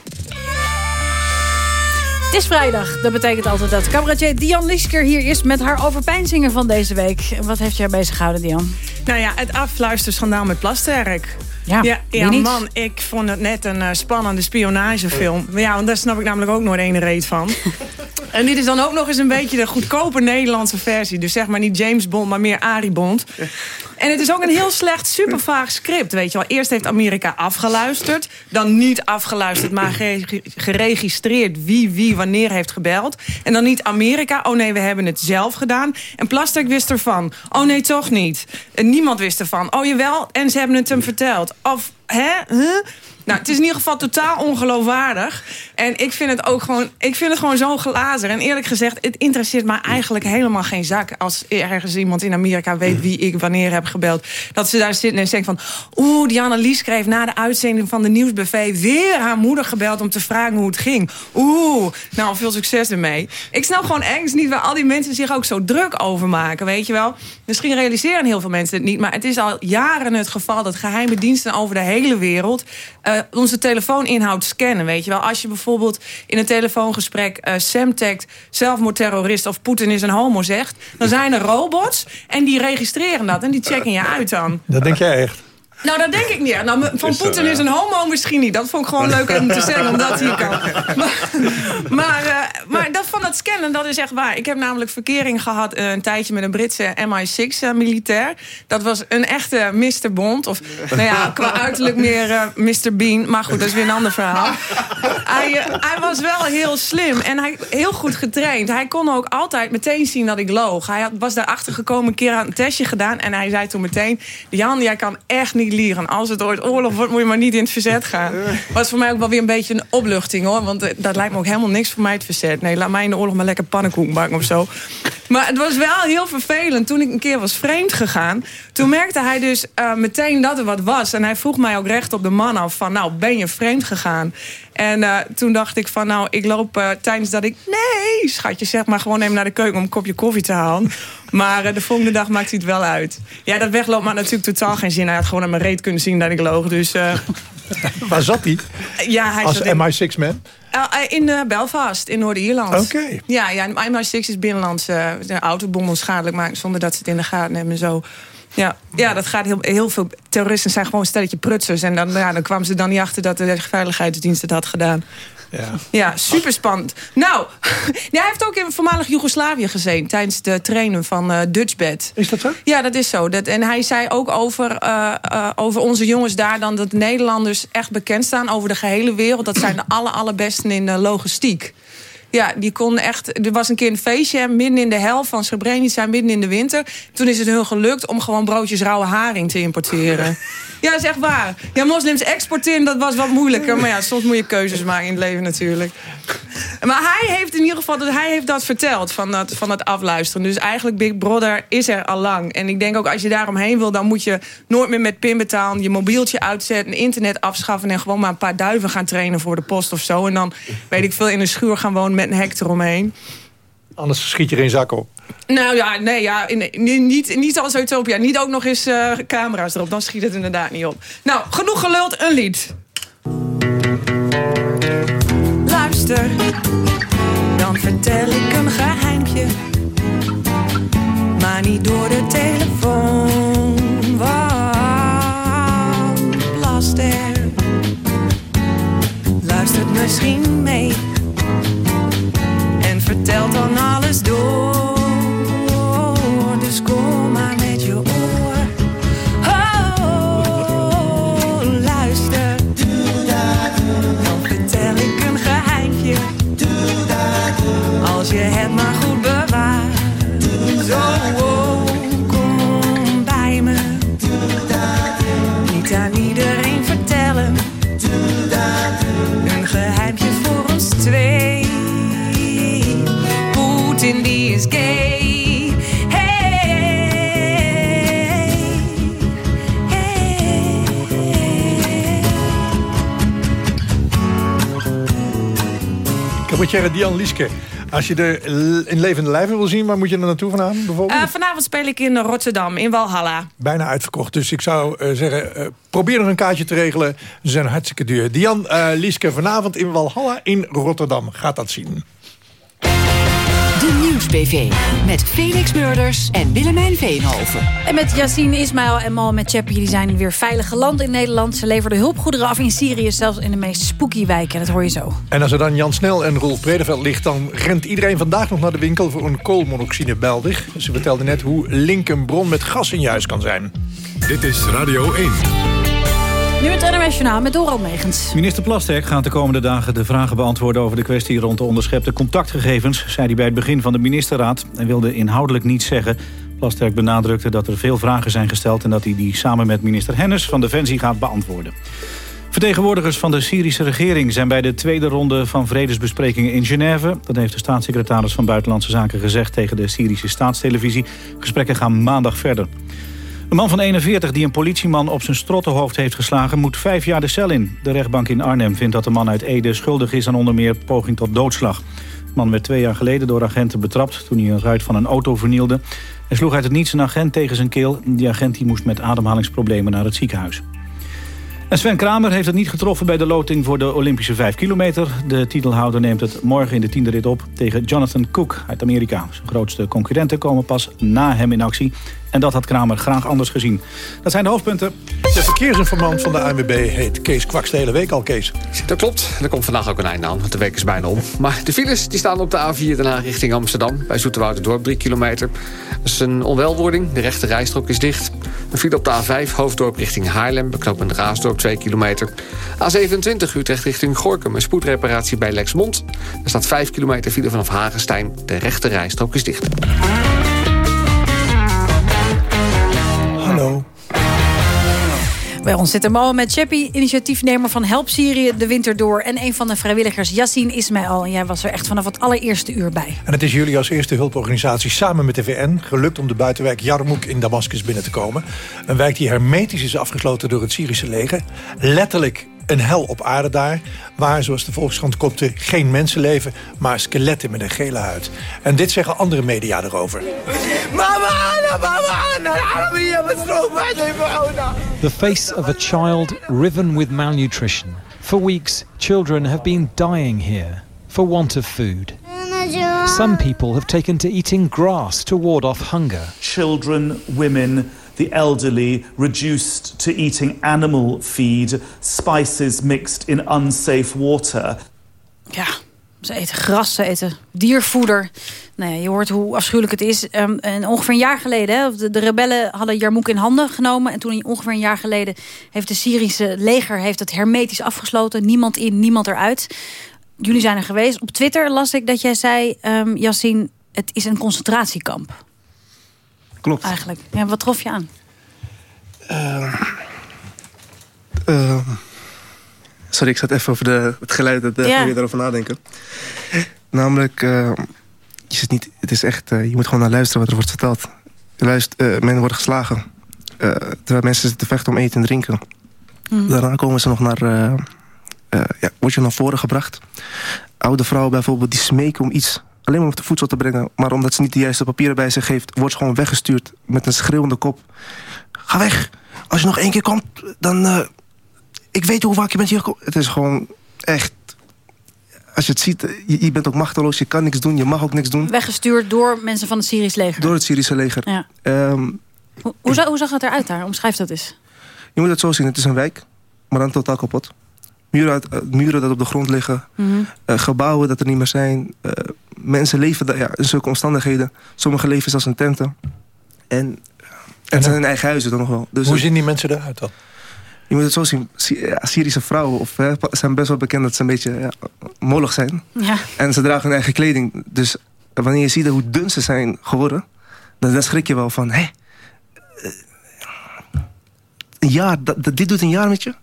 Het is vrijdag. Dat betekent altijd dat cabaretier Dian Liesker hier is... met haar overpeinzingen van deze week. Wat heeft je haar bezig gehouden, Dian?
Nou ja, het afluisterschandaal met Plasterk.
Ja,
ja, man, ik vond het net een eh, spannende spionagefilm. Ja, want daar snap ik namelijk ook nooit ene reet van. <laughs> en dit is dan ook nog eens een beetje de goedkope Nederlandse versie. Dus zeg maar niet James Bond, maar meer Arie Bond. En het is ook een heel slecht, super vaag script, weet je wel. Eerst heeft Amerika afgeluisterd. Dan niet afgeluisterd, maar gere- geregistreerd wie wie wanneer heeft gebeld. En dan niet Amerika, oh nee, we hebben het zelf gedaan. En Plastic wist ervan. Oh nee, toch niet. En niemand wist ervan. Oh jawel, en ze hebben het hem verteld. Of, hè? Huh? Nou, het is in ieder geval totaal ongeloofwaardig. En ik vind het ook gewoon, ik vind het gewoon zo glazer. En eerlijk gezegd, het interesseert mij eigenlijk helemaal geen zak... als ergens iemand in Amerika weet wie ik wanneer heb gebeld. Dat ze daar zitten en denken van... oeh, Diana Lies schreef na de uitzending van de Nieuwsbuffet... weer haar moeder gebeld om te vragen hoe het ging. Oeh, nou, veel succes ermee. Ik snap gewoon ergens niet waar al die mensen zich ook zo druk over maken, weet je wel. Misschien realiseren heel veel mensen het niet... maar het is al jaren het geval dat geheime diensten over de hele wereld... eh, onze telefooninhoud scannen, weet je wel. Als je bijvoorbeeld in een telefoongesprek... eh Semtech, zelfmoordterrorist of Poetin is een homo zegt... dan zijn er robots en die registreren dat en die checken je uit dan.
Dat denk jij echt.
Nou, dat denk ik niet. Nou, van Poetin is een homo misschien niet. Dat vond ik gewoon leuk om te <laughs> zeggen, omdat hij kan. <laughs> Maar, maar, eh, maar dat van dat scannen, dat is echt waar. Ik heb namelijk verkering gehad eh, een tijdje met een Britse MI6-militair. dat was een echte Mr. Bond. Of nou ja, qua <laughs> uiterlijk meer eh, Mr. Bean. Maar goed, dat is weer een ander verhaal. Hij, eh, hij was wel heel slim en hij heel goed getraind. Hij kon ook altijd meteen zien dat ik loog. Hij had, was daarachter gekomen, een keer aan een testje gedaan... en hij zei toen meteen... Jan, jij kan echt niet liegen. Als het ooit oorlog wordt, moet je maar niet in het verzet gaan. Was voor mij ook wel weer een beetje een opluchting, hoor. Want eh, dat lijkt me ook helemaal niks voor mij het verzet. Nee, laat mij in de oorlog maar lekker pannenkoek bakken of zo. Maar het was wel heel vervelend. Toen ik een keer was vreemd gegaan... toen merkte hij dus eh, meteen dat er wat was. En hij vroeg mij ook recht op de man af van... nou, ben je vreemd gegaan? En eh, toen dacht ik van, nou, ik loop eh, tijdens dat ik... nee, schatje, zeg maar gewoon even naar de keuken om een kopje koffie te halen. <laughs> Maar eh, de volgende dag maakt hij het wel uit. Ja, dat wegloop maar natuurlijk totaal geen zin. Hij had gewoon aan mijn reet kunnen zien dat ik loog. Dus <laughs>
Waar zat hij?
ja, hij
Als
zat in,
MI6-man?
Eh, eh, in Belfast, in Noord-Ierland.
Oké.
Ja, ja, MI6 is binnenlands eh, de autobom onschadelijk maken... zonder dat ze het in de gaten hebben en zo. Ja, ja dat gaat heel, heel veel terroristen zijn gewoon een stelletje prutsers. En dan, ja, dan kwamen ze dan niet achter dat de veiligheidsdienst het had gedaan.
Ja.
Ja, super spannend. Nou, <laughs> hij heeft ook in voormalig Joegoslavië gezeten... tijdens de trainen van eh Dutchbed.
Is dat zo?
Ja, dat is zo. Dat, en hij zei ook over, eh, eh, over onze jongens daar... dan dat Nederlanders echt bekend staan over de gehele wereld. Dat zijn de aller, allerbesten in logistiek. Ja, die konden echt... Er was een keer een feestje midden in de helft van Srebrenica... midden in de winter. Toen is het hun gelukt om gewoon broodjes rauwe haring te importeren. Ja, dat is echt waar. Ja, moslims exporteren, dat was wat moeilijker. Maar ja, soms moet je keuzes maken in het leven natuurlijk. Maar hij heeft in ieder geval hij heeft dat verteld van dat, van dat afluisteren. Dus eigenlijk Big Brother is er al lang. En ik denk ook als je daaromheen wil, dan moet je nooit meer met pin betalen. Je mobieltje uitzetten, internet afschaffen... en gewoon maar een paar duiven gaan trainen voor de post of zo. En dan, weet ik veel, in een schuur gaan wonen met een hek eromheen.
Anders schiet je geen zak op.
Nou ja, nee, ja, in- in- niet, niet als Utopia. Niet ook nog eens eh, camera's erop. Dan schiet het inderdaad niet op. Nou, genoeg geluld, een lied. Luister, dan vertel ik een geheimpje. Maar niet door de telefoon. Want Blaster luistert misschien mee vertelt dan alles door.
Cabaretier Dian Lieske. Als je er in levende lijven wil zien, waar moet je er naartoe vanavond bijvoorbeeld?
Eh, vanavond speel ik in Rotterdam, in Walhalla.
Bijna uitverkocht, dus ik zou eh, zeggen, eh, probeer er een kaartje te regelen. Ze zijn hartstikke duur. Dian Lieske, vanavond in Walhalla in Rotterdam. Gaat dat zien.
Met Felix Murders en Willemijn Veenhoven.
En met Yassine Ismail en Mohamed Cheppi, die zijn weer veilig geland in Nederland. Ze leverden hulpgoederen af in Syrië, zelfs in de meest spooky wijken. Dat hoor je zo.
En als er dan Jan Snel en Rolf Bredeveld ligt... dan rent iedereen vandaag nog naar de winkel voor een koolmonoxide beldig. Ze vertelde net hoe link een bron met gas in je huis kan zijn.
Dit is Radio 1.
Nu het NRS Journaal met Doral Megens.
Minister Plasterk gaat de komende dagen de vragen beantwoorden... over de kwestie rond de onderschepte contactgegevens... zei hij bij het begin van de ministerraad en wilde inhoudelijk niets zeggen. Plasterk benadrukte dat er veel vragen zijn gesteld... en dat hij die samen met minister Hennis van Defensie gaat beantwoorden. Vertegenwoordigers van de Syrische regering zijn bij de tweede ronde van vredesbesprekingen in Genève. Dat heeft de staatssecretaris van Buitenlandse Zaken gezegd tegen de Syrische staatstelevisie. Gesprekken gaan maandag verder. Een man van 41 die een politieman op zijn strottenhoofd heeft geslagen... moet vijf jaar de cel in. De rechtbank in Arnhem vindt dat de man uit Ede schuldig is... aan onder meer poging tot doodslag. De man werd twee jaar geleden door agenten betrapt... toen hij een ruit van een auto vernielde. Hij sloeg uit het niets een agent tegen zijn keel. Die agent die moest met ademhalingsproblemen naar het ziekenhuis. En Sven Kramer heeft het niet getroffen bij de loting voor de Olympische 5 kilometer. De titelhouder neemt het morgen in de tiende rit op tegen Jonathan Cook uit Amerika. Zijn grootste concurrenten komen pas na hem in actie. En dat had Kramer graag anders gezien. Dat zijn de hoofdpunten.
De verkeersinformant van de ANWB heet Kees Kwaks de hele week al, Kees.
Dat klopt. Er komt vandaag ook een einde aan, want de week is bijna om. Maar de files die staan op de A4 daarna richting Amsterdam. Bij Zoeterwouderdorp 3 kilometer. Dat is een onwelwording. De rechte rijstrook is dicht. Een file op de A5 Hoofddorp richting Haarlem. Beknopend Raasdorp 2 kilometer. A27 Utrecht richting Gorkum. Een spoedreparatie bij Lexmond. Er staat 5 kilometer file vanaf Hagenstein. De rechte rijstrook is dicht.
Bij ons zit Mohamed Cheppi, initiatiefnemer van Help Syrië de winter door... en een van de vrijwilligers, Yassine Ismail. En jij was er echt vanaf het allereerste uur bij.
En het is jullie als eerste hulporganisatie samen met de VN... gelukt om de buitenwijk Yarmouk in Damascus binnen te komen. Een wijk die hermetisch is afgesloten door het Syrische leger. Letterlijk een hel op aarde daar. Waar, zoals de Volkskrant kopte, geen mensen leven... maar skeletten met een gele huid. En dit zeggen andere media erover.
The face of a child riven with malnutrition. For weeks, children have been dying here for want of food. Some people have taken to eating grass to ward off hunger.
Children, women, the elderly reduced to eating animal feed, spices mixed in unsafe water.
Ja, ze eten gras, ze eten diervoeder. Nou je hoort hoe afschuwelijk het is. Ehm, en ongeveer een jaar geleden, hè, de, de rebellen hadden Jarmouk in handen genomen. En toen ongeveer een jaar geleden heeft de Syrische leger heeft het hermetisch afgesloten. Niemand in, niemand eruit. Jullie zijn er geweest. Op Twitter las ik dat jij zei, um, Yassine, het is een concentratiekamp.
Klopt.
Eigenlijk. Ja, wat trof je aan?
Eh, eh, sorry, ik zat even over de, het geluid. Dat
ja.
weer daarover nadenken. Namelijk, eh, je zit niet, het is echt, eh, je moet gewoon naar luisteren wat er wordt verteld. Je eh, men wordt geslagen. Eh, terwijl mensen zitten te vechten om eten en drinken.
Mhm.
Daarna komen ze nog naar, ja, word je naar voren gebracht. Oude vrouwen bijvoorbeeld, die smeken om iets. Alleen maar om te voedsel te brengen. Maar omdat ze niet de juiste papieren bij zich heeft... wordt ze gewoon weggestuurd met een schreeuwende kop. Ga weg! Als je nog één keer komt, dan... eh, ik weet hoe vaak je bent hier gekomen. Het is gewoon echt... Als je het ziet, je, je bent ook machteloos. Je kan niks doen, je mag ook niks doen.
Weggestuurd door mensen van het Syrisch leger.
Door het Syrische leger.
Ja.
Ehm,
Hoe, hoe, zag, hoe zag het eruit daar? Omschrijf dat eens.
je moet het zo zien, het is een wijk. Maar dan totaal kapot. Muren, uit- eh, muren dat op de grond liggen.
Mhm.
Eh, gebouwen dat er niet meer zijn. Eh, mensen leven daar, ja, in zulke omstandigheden. Sommigen leven zelfs in tenten. En eh, het zijn hun eigen huizen dan nog wel. Dus
Hoe zien die mensen eruit dan?
Je moet het zo zien. Syrische vrouwen of, hè, zijn best wel bekend dat ze een beetje ja, mollig zijn.
Ja.
En ze dragen hun eigen kleding. Dus wanneer je ziet hoe dun ze zijn geworden... dan, dan schrik je wel van... Hé, een jaar, dat, dat- dit doet een jaar met je.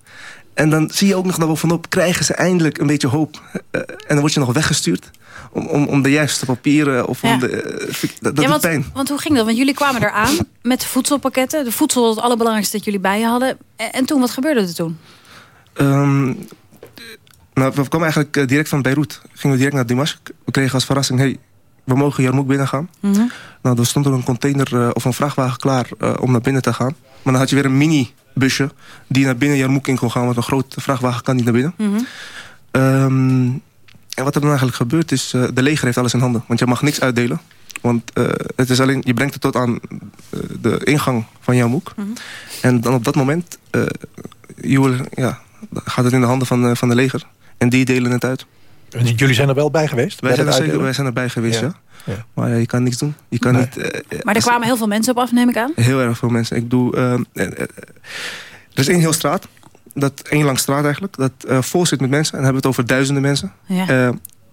En dan zie je ook nog naar bovenop... krijgen ze eindelijk een beetje hoop. Eh, en dan word je nog weggestuurd... om, om, om de juiste papieren of
Ja.
om de... eh, dat dat
ja,
doet
want,
pijn.
want hoe ging dat? Want jullie kwamen eraan met voedselpakketten. De voedsel was het allerbelangrijkste dat jullie bij je hadden. En, en toen, wat gebeurde er toen?
Ehm, Nou, we kwamen eigenlijk eh, direct van Beirut. Gingen we direct naar Dimashq. We kregen als verrassing, hey, we mogen Jarmouk binnengaan.
Mhm.
Nou, er stond er een container eh, of een vrachtwagen klaar om naar binnen te gaan. Maar dan had je weer een mini-busje die naar binnen Jarmouk in kon gaan. Want een grote vrachtwagen kan niet naar binnen. Ehm, en wat er dan eigenlijk gebeurt is, eh, de leger heeft alles in handen. Want je mag niks uitdelen. Want eh, het is alleen, je brengt het tot aan eh, de ingang van jouw moek.
Mhm.
En dan op dat moment eh, je ja, gaat het in de handen van, eh, van de leger. En die delen het uit.
En Jullie zijn er wel bij geweest?
Wij
bij
zijn, er zeker, wij zijn erbij geweest, ja.
Ja.
Maar ja, je kan niks doen. Je kan
Nee.
niet,
Maar er kwamen heel veel mensen op af, neem ik aan.
Heel erg veel mensen. Ik doe, er is één heel straat. Dat, één lang straat eigenlijk. Dat eh, vol zit met mensen. En dan hebben we het over duizenden mensen.
Ja.
Eh,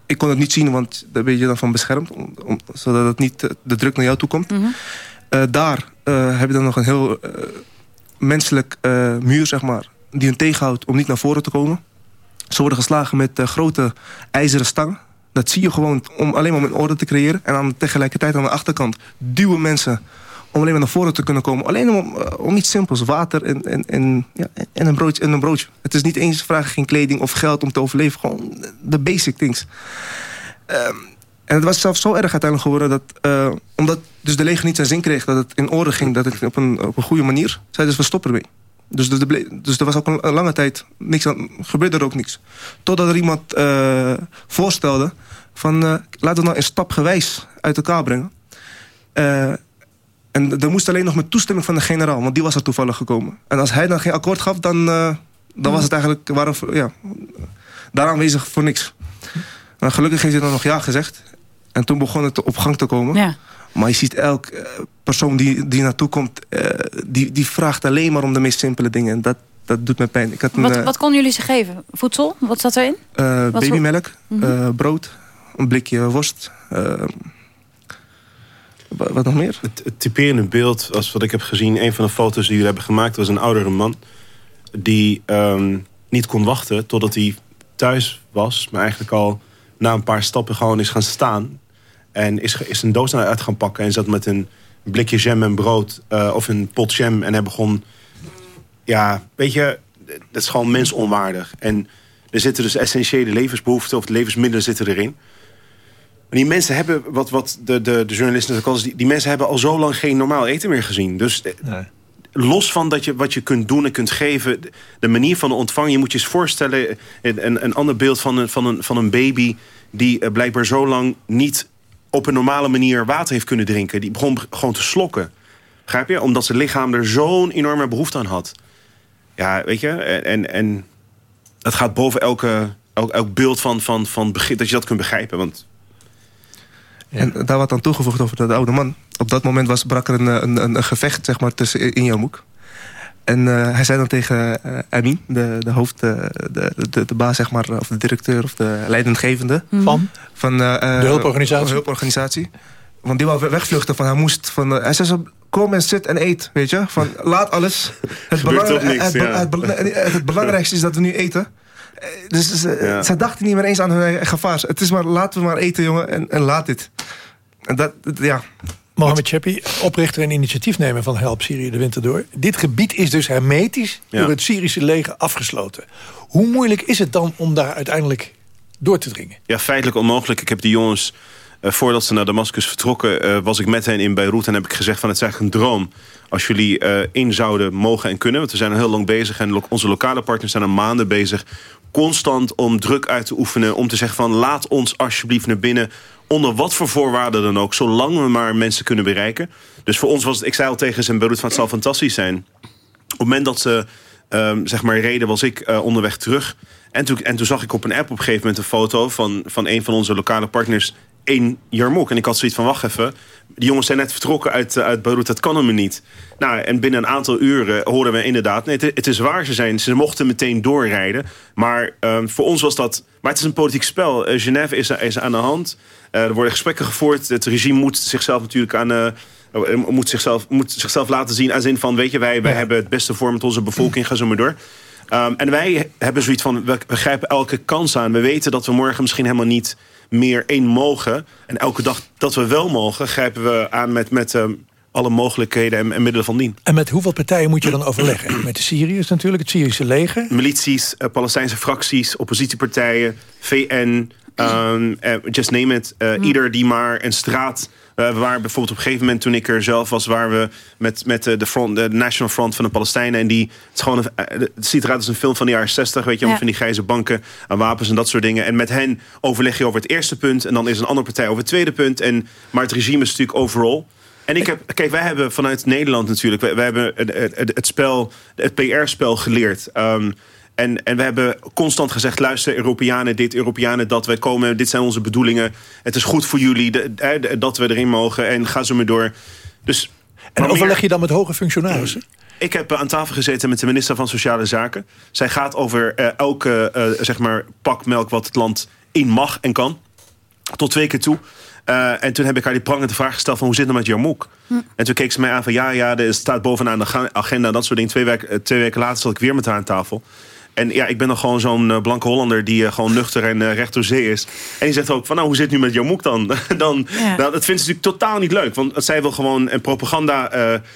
ik kon het niet zien, want daar ben je dan van beschermd. Om, om- zodat het niet eh, de druk naar jou toe komt.
Mhm.
Daar heb je dan nog een heel menselijk muur, zeg maar. Die hen tegenhoudt om niet naar voren te komen. Ze worden geslagen met grote ijzeren stangen. Dat zie je gewoon om, alleen maar om een orde te creëren. En dan tegelijkertijd aan de achterkant duwen mensen om alleen maar naar voren te kunnen komen. Alleen om, eh, om iets simpels, water en, en, en, ja, en, een broodje, en een broodje. Het is niet eens vragen geen kleding of geld om te overleven. Gewoon de basic things. Ehm, en het was zelfs zo erg uiteindelijk geworden dat... eh, omdat dus de leger niet zijn zin kreeg dat het in orde ging... dat het op een, op een goede manier... zeiden ze, we stoppen ermee. Dus, de, dus er was ook een, lange tijd niks gebeurde er ook niks. Totdat er iemand eh, voorstelde van... eh, laten we nou een stapgewijs uit elkaar brengen. En dat moest alleen nog met toestemming van de generaal, want die was er toevallig gekomen. En als hij dan geen akkoord gaf, dan, eh, dan was het eigenlijk we- ja, daar aanwezig voor niks. Maar gelukkig heeft hij dan nog ja gezegd. En toen begon het op gang te komen.
Ja.
Maar je ziet elk eh, persoon die, die naartoe komt, eh, die, die vraagt alleen maar om de meest simpele dingen. En dat, dat doet me pijn. Ik had een,
Wat, wat konden jullie ze geven? Voedsel? Wat zat erin?
babymelk,
Mhm.
brood, een blikje worst. Wa- wat nog meer?
Het, het typerende beeld, als wat ik heb gezien... een van de foto's die jullie hebben gemaakt... was een oudere man die ehm, niet kon wachten totdat hij thuis was... maar eigenlijk al na een paar stappen gewoon is gaan staan... en is, is een doos uit gaan pakken... en zat met een blikje jam en brood eh, of een pot jam... en hij begon... Ja, weet je, dat is gewoon mensonwaardig. En er zitten dus essentiële levensbehoeften... of de levensmiddelen zitten erin... Die mensen hebben, wat, wat de, de, de journalisten ook al die, die mensen hebben al zo lang geen normaal eten meer gezien. Dus eh, los van dat je, wat je kunt doen en kunt geven, de- manier van de ontvang, je moet je eens voorstellen, eh, een, een, ander beeld van een, van, een, van een baby die eh, blijkbaar zo lang niet op een normale manier water heeft kunnen drinken. Die begon gewoon te slokken. Begrijp je? Omdat zijn lichaam er zo'n enorme behoefte aan had. Ja, weet je, en, en, dat gaat boven elke, elk, elk beeld van, van, van begrip, dat je dat kunt begrijpen. Want
En daar wat aan toegevoegd over de oude man. Op dat moment was, brak er een, een, een, een gevecht zeg maar, tussen in Jarmouk. En eh, hij zei dan tegen eh Amin, de, de hoofd, eh, de, de, de baas, zeg maar, of de directeur of de leidinggevende.
Van?
Van eh, eh,
De hulporganisatie?
De hulporganisatie. Want die wou wegvluchten. Van, hij moest van, hij zei zo, kom en zit en eet, weet je. Van, laat alles. <laughs> Het,
toch niks,
het, be-
ja.
het, bela- het, het belangrijkste is dat we nu eten. Eh, Dus ze,
Ja.
ze dachten niet meer eens aan hun eigen gevaar. Het is maar, laten we maar eten, jongen, en, en laat dit. En dat, ja.
Mohamed Chepi, oprichter en initiatiefnemer van Help Syrië de Winter Door. Dit gebied is dus hermetisch
Ja.
door het Syrische leger afgesloten. Hoe moeilijk is het dan om daar uiteindelijk door te dringen?
Ja, feitelijk onmogelijk. Ik heb die jongens, eh, voordat ze naar Damascus vertrokken... eh, was ik met hen in Beirut en heb ik gezegd van... het is eigenlijk een droom als jullie eh, in zouden mogen en kunnen. Want we zijn al heel lang bezig en lo- onze lokale partners zijn al maanden bezig... constant om druk uit te oefenen, om te zeggen van... laat ons alsjeblieft naar binnen, onder wat voor voorwaarden dan ook... zolang we maar mensen kunnen bereiken. Dus voor ons was het, ik zei al tegen ze in Beirut van het zal fantastisch zijn... Op het moment dat ze ehm, zeg maar reden, was ik eh, onderweg terug. En toen, en toen zag ik op een app op een gegeven moment een foto van, van een van onze lokale partners in Jarmouk. En ik had zoiets van, wacht even. Die jongens zijn net vertrokken uit, eh, uit Beirut, dat kan hem niet. Nou, en binnen een aantal uren hoorden we inderdaad... nee, het, het is waar, ze, zijn, ze mochten meteen doorrijden. Maar ehm, voor ons was dat... Maar het is een politiek spel. Eh, Genève is, is aan de hand. Eh, er worden gesprekken gevoerd. Het regime moet zichzelf natuurlijk aan... moet, zichzelf, moet zichzelf laten zien als in van... weet je, wij, wij hebben het beste voor met onze bevolking, ga zo maar door. Ehm, en wij hebben zoiets van, we, we grijpen elke kans aan. We weten dat we morgen misschien helemaal niet meer één mogen. En elke dag dat we wel mogen, grijpen we aan met... met ehm, alle mogelijkheden en, en middelen van dien.
En met hoeveel partijen moet je dan overleggen? Met de Syriërs natuurlijk, het Syrische leger.
Milities, uh, Palestijnse fracties, oppositiepartijen, VN, um, uh, just name it. Uh,
Hmm.
Ieder die maar een straat... Uh, we waren bijvoorbeeld op een gegeven moment toen ik er zelf was... waar we met, met de, front, de National Front van de Palestijnen... en die, het, is gewoon een, het ziet eruit als een film van de jaren 60... weet je,
Ja.
van die grijze banken aan wapens en dat soort dingen. En met hen overleg je over het eerste punt... en dan is een andere partij over het tweede punt. En, maar het regime is natuurlijk overall... En ik heb, kijk, wij hebben vanuit Nederland natuurlijk, wij, wij hebben het, het, het spel, het PR-spel geleerd. Um, en, en we hebben constant gezegd, luister, Europeanen dit, Europeanen dat. Wij komen, dit zijn onze bedoelingen. Het is goed voor jullie de, de, dat we erin mogen. En ga zo maar door. Dus,
En overleg je dan met hoge functionarissen?
Ik heb aan tafel gezeten met de minister van Sociale Zaken. Zij gaat over uh, elke uh, zeg maar pak melk wat het land in mag en kan. Tot twee keer toe. Uh, en toen heb ik haar die prangende vraag gesteld van hoe zit het nou met Jarmouk? Hm. En toen keek ze mij aan van ja, ja, er staat bovenaan de agenda dat soort dingen. Twee, week, twee weken later zat ik weer met haar aan tafel. En ja, ik ben dan gewoon zo'n uh, blanke Hollander die uh, gewoon nuchter en uh, recht door zee is. En die zegt ook van nou, hoe zit het nu met Jarmouk dan? <laughs> dan ja. nou, dat vindt ze natuurlijk totaal niet leuk. Want zij wil gewoon een propaganda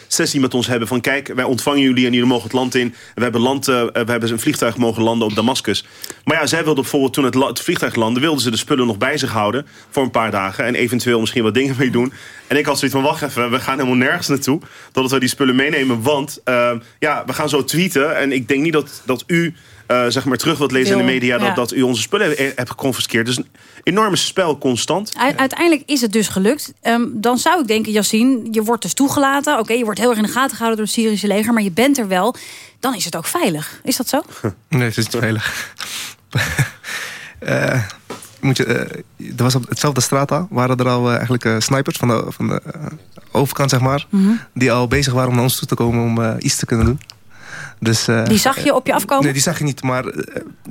sessie met ons hebben. Van kijk, wij ontvangen jullie en jullie mogen het land in. We hebben, land, we hebben een vliegtuig mogen landen op Damascus. Maar ja, zij wilde bijvoorbeeld toen het, het vliegtuig landde... wilden ze de spullen nog bij zich houden voor een paar dagen. En eventueel misschien wat dingen <laughs> mee doen. En ik had zoiets van, wacht even, we gaan helemaal nergens naartoe. Totdat we die spullen meenemen. Want ja, we gaan zo tweeten. En ik denk niet dat, dat u... Uh, zeg maar terug wilt lezen in de media... Dat,
ja.
dat u onze spullen hebt, hebt geconfiskeerd. Dus een enorme spel constant.
U uiteindelijk is het dus gelukt. Um, dan zou ik denken, Yassine, je wordt dus toegelaten. Oké, okay, je wordt heel erg in de gaten gehouden door het Syrische leger... maar je bent er wel. Dan is het ook veilig. Is dat zo? <laughs>
Nee, het is niet veilig. uh, <laughs> moet je, uh, er was op hetzelfde strata waren er al uh, eigenlijk uh, snipers van de, van de overkant, zeg maar. Mm -hmm. Die al bezig waren om naar ons toe te komen om iets te kunnen doen. Dus, uh,
die zag je op je afkomen?
Nee, die zag je niet. Maar uh,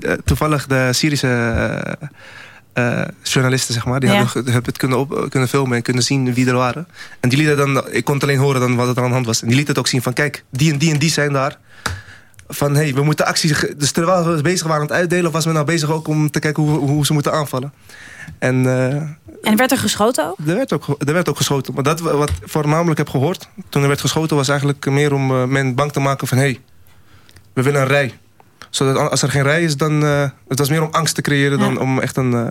uh, toevallig de Syrische journalisten, zeg maar... die ja. hadden het kunnen, op, kunnen filmen en kunnen zien wie er waren. En die lieten dan... Ik kon het alleen horen dan wat er aan de hand was. En die lieten het ook zien van... Kijk, die en die en die zijn daar. Van, hé, hey, we moeten acties... Dus terwijl we bezig waren aan het uitdelen... was men nou bezig ook om te kijken hoe, hoe ze moeten aanvallen. En...
En werd er geschoten ook?
Er werd ook, er werd ook geschoten. Maar dat wat ik voornamelijk heb gehoord... toen er werd geschoten was eigenlijk meer om men bang te maken van... Hey, we willen een rij. Zodat als er geen rij is, dan... Uh, het was meer om angst te creëren ja. dan om echt een uh,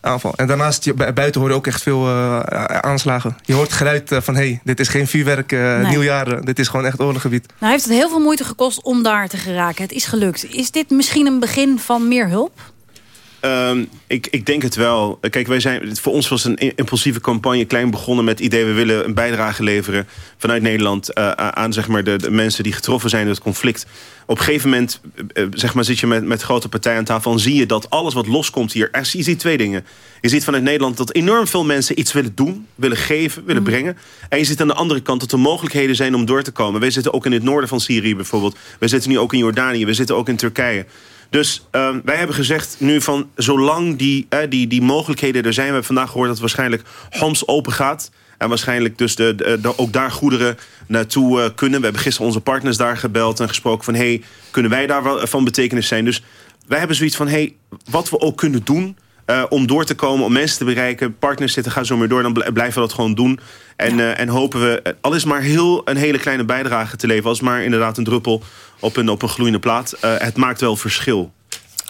aanval. En daarnaast, je, buiten hoor je ook echt veel uh, aanslagen. Je hoort geluid van, hé, hey, dit is geen vuurwerk, nee. nieuwjaar. Dit is gewoon echt oorloggebied.
Nou heeft het heel veel moeite gekost om daar te geraken. Het is gelukt. Is dit misschien een begin van meer hulp?
Um, ik, ik denk het wel. Kijk, wij zijn, voor ons was een impulsieve campagne klein begonnen met het idee... we willen een bijdrage leveren vanuit Nederland... Uh, aan zeg maar, de, de, mensen die getroffen zijn door het conflict. Op een gegeven moment uh, zeg maar, zit je met, met grote partijen aan tafel... en zie je dat alles wat loskomt hier... Er, je ziet twee dingen. Je ziet vanuit Nederland dat enorm veel mensen iets willen doen... willen geven, willen mm. brengen. En je ziet aan de andere kant dat er mogelijkheden zijn om door te komen. Wij zitten ook in het noorden van Syrië bijvoorbeeld. Wij zitten nu ook in Jordanië. We zitten ook in Turkije. Dus uh, wij hebben gezegd nu van zolang die, die, die mogelijkheden er zijn... we hebben vandaag gehoord dat waarschijnlijk Homs open gaat... en waarschijnlijk dus de, ook daar goederen naartoe uh, kunnen. We hebben gisteren onze partners daar gebeld en gesproken van... hey, kunnen wij daar wel van betekenis zijn? Dus wij hebben zoiets van, hey, wat we ook kunnen doen... Uh, om door te komen, om mensen te bereiken. Partners zitten, gaan zo maar door. Dan blijven we dat gewoon doen. En, ja. uh, en hopen we, al is maar heel een hele kleine bijdrage te leveren... als maar inderdaad een druppel op een, op een gloeiende plaat. Uh, het maakt wel verschil.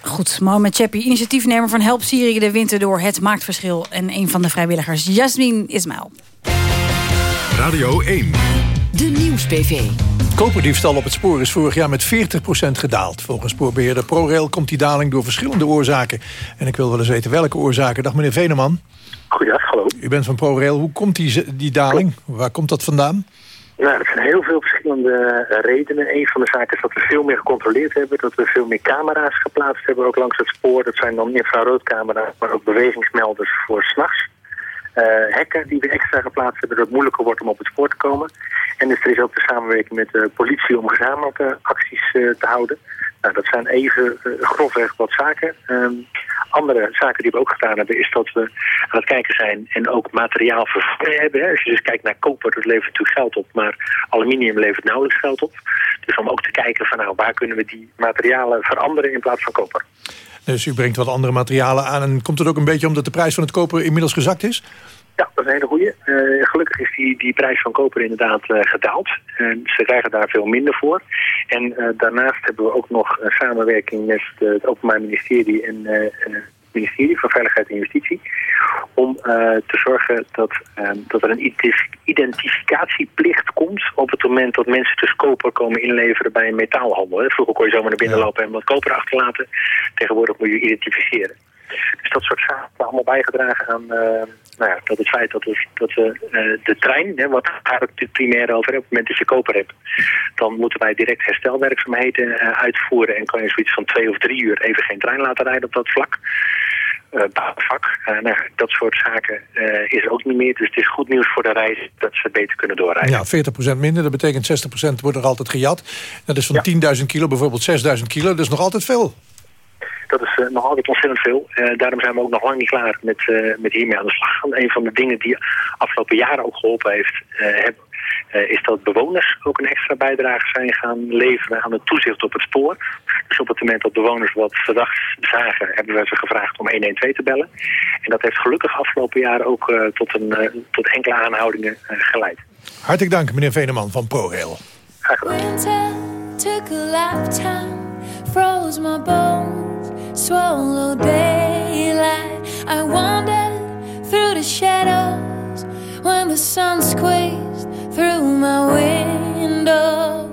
Goed, Mohamed Cheppi, initiatiefnemer van Help Syrië de Winter door. Het maakt verschil. En een van de vrijwilligers, Jasmin Ismail.
Radio 1.
De Nieuws-PV.
Koperdiefstal op het spoor is vorig jaar met 40% gedaald. Volgens spoorbeheerder ProRail komt die daling door verschillende oorzaken. En ik wil wel eens weten welke oorzaken. Dag meneer Veneman.
Goeiedag, hallo.
U bent van ProRail. Hoe komt die, die daling? Waar komt dat vandaan?
Nou, er zijn heel veel verschillende redenen. Een van de zaken is dat we veel meer gecontroleerd hebben. Dat we veel meer camera's geplaatst hebben, ook langs het spoor. Dat zijn dan infraroodcamera's, maar ook bewegingsmelders voor s'nachts. Hekken die we extra geplaatst hebben, dat het moeilijker wordt om op het spoor te komen. En dus er is ook de samenwerking met de politie om gezamenlijke acties uh, te houden. Nou, dat zijn even uh, grofweg wat zaken. Um, andere zaken die we ook gedaan hebben is dat we aan het kijken zijn en ook materiaal vervangen hebben. Hè. Als je dus kijkt naar koper, dat levert natuurlijk geld op, maar aluminium levert nauwelijks geld op. Dus om ook te kijken van nou, waar kunnen we die materialen veranderen in plaats van koper.
Dus u brengt wat andere materialen aan en komt het ook een beetje omdat de prijs van het koper inmiddels gezakt is?
Ja, dat is een hele goeie. Eh, gelukkig is die, die prijs van koper inderdaad eh, gedaald. En ze krijgen daar veel minder voor. En eh, daarnaast hebben we ook nog samenwerking met eh, het Openbaar Ministerie en eh, eh, ministerie van Veiligheid en Justitie. Om eh, te zorgen dat, eh, dat er een identif- identificatieplicht komt op het moment dat mensen dus koper komen inleveren bij een metaalhandel. hè. Vroeger kon je zomaar naar binnen lopen en wat koper achterlaten. Tegenwoordig moet je identificeren. Dus dat soort zaken hebben allemaal bijgedragen aan eh, nou ja, dat het feit dat, we, dat we eh, de trein, hè, wat daar ook het primair over op het moment dat je koper hebt, dan moeten wij direct herstelwerkzaamheden eh, uitvoeren en kan je zoiets van twee of drie uur even geen trein laten rijden op dat vlak. Eh bouwvak. Eh, nou, dat soort zaken is ook niet meer. Dus het is goed nieuws voor de reis dat ze beter kunnen doorrijden.
Ja, 40% minder. Dat betekent 60% wordt er altijd gejat. Dat is van 10.000 kilo bijvoorbeeld 6.000 kilo. Dat is nog altijd veel.
Dat is eh, nog altijd ontzettend veel. Eh, daarom zijn we ook nog lang niet klaar met, eh, met hiermee aan de slag gaan. Een van de dingen die afgelopen jaren ook geholpen heeft, heb- is dat bewoners ook een extra bijdrage zijn gaan leveren aan het toezicht op het spoor. Dus op het moment dat bewoners wat verdacht zagen, hebben we ze gevraagd om 112 te bellen. En dat heeft gelukkig afgelopen jaren ook eh, tot, een, tot enkele aanhoudingen geleid.
Hartelijk dank, meneer Veneman van ProRail.
Graag gedaan.
Swallowed daylight. I wandered through the shadows when the sun squeezed through my window.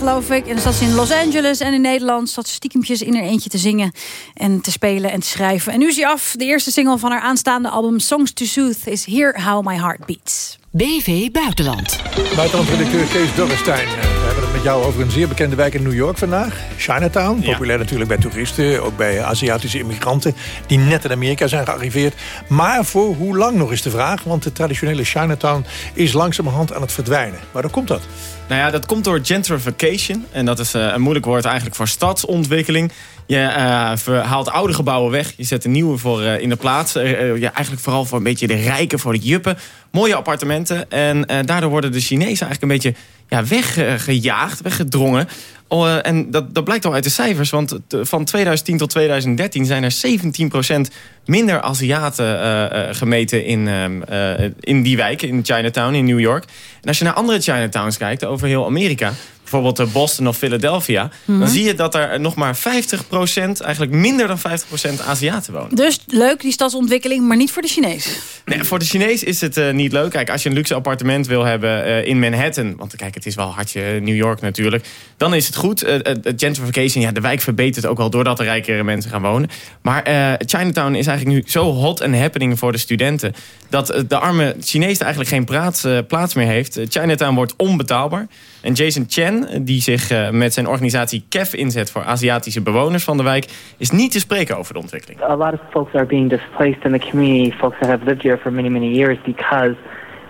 Geloof ik. En dan zat ze in Los Angeles en in Nederland. Zat ze stiekempjes in haar eentje te zingen. En te spelen en te schrijven. En nu is hij af. De eerste single van haar aanstaande album Songs to Soothe is Hear How My Heart Beats.
BV Buitenland.
Buitenlandredacteur Kees Dorrestein. Eh, We hebben het met jou over een zeer bekende wijk in New York vandaag. Chinatown. Populair natuurlijk bij toeristen. Ook bij Aziatische immigranten. Die net in Amerika zijn gearriveerd. Maar voor hoe lang nog is de vraag. Want de traditionele Chinatown is langzamerhand aan het verdwijnen. Waarom komt dat?
Nou ja, dat komt door gentrification. En dat is eh, een moeilijk woord eigenlijk voor stadsontwikkeling.
Je eh, ver- haalt oude gebouwen weg. Je zet een nieuwe voor eh, in de plaats. Eh, eh, ja, eigenlijk vooral voor een beetje de rijken, voor de juppen. Mooie appartementen. En eh, daardoor worden de Chinezen eigenlijk een beetje ja, weggejaagd, weggedrongen. Oh, eh, en dat, dat blijkt al uit de cijfers. Want van 2010 tot 2013 zijn er 17% minder Aziaten eh, eh, gemeten in, ehm, eh, in die wijken, in Chinatown, in New York. En als je naar andere Chinatowns kijkt over heel Amerika, bijvoorbeeld eh, Boston of Philadelphia,
Mhm.
dan zie je dat er nog maar 50%, eigenlijk minder dan 50% Aziaten wonen.
Dus leuk, die stadsontwikkeling, maar niet voor de Chinezen.
Nee, voor de Chinees is het eh, niet leuk. Kijk, als je een luxe appartement wil hebben eh, in Manhattan... want kijk, het is wel hartje New York natuurlijk... dan is het goed. Eh, gentrification, ja, de wijk verbetert ook wel... doordat er rijkere mensen gaan wonen. Maar Chinatown is eigenlijk nu zo hot en happening voor de studenten... dat de arme Chinees eigenlijk geen plaats, plaats meer heeft. Chinatown wordt onbetaalbaar. En Jason Chen, die zich eh, met zijn organisatie CAF inzet... voor Aziatische bewoners van de wijk... is niet te spreken over de ontwikkeling.
A lot of folks are being displaced in the community, folks that have lived here for many, many years, because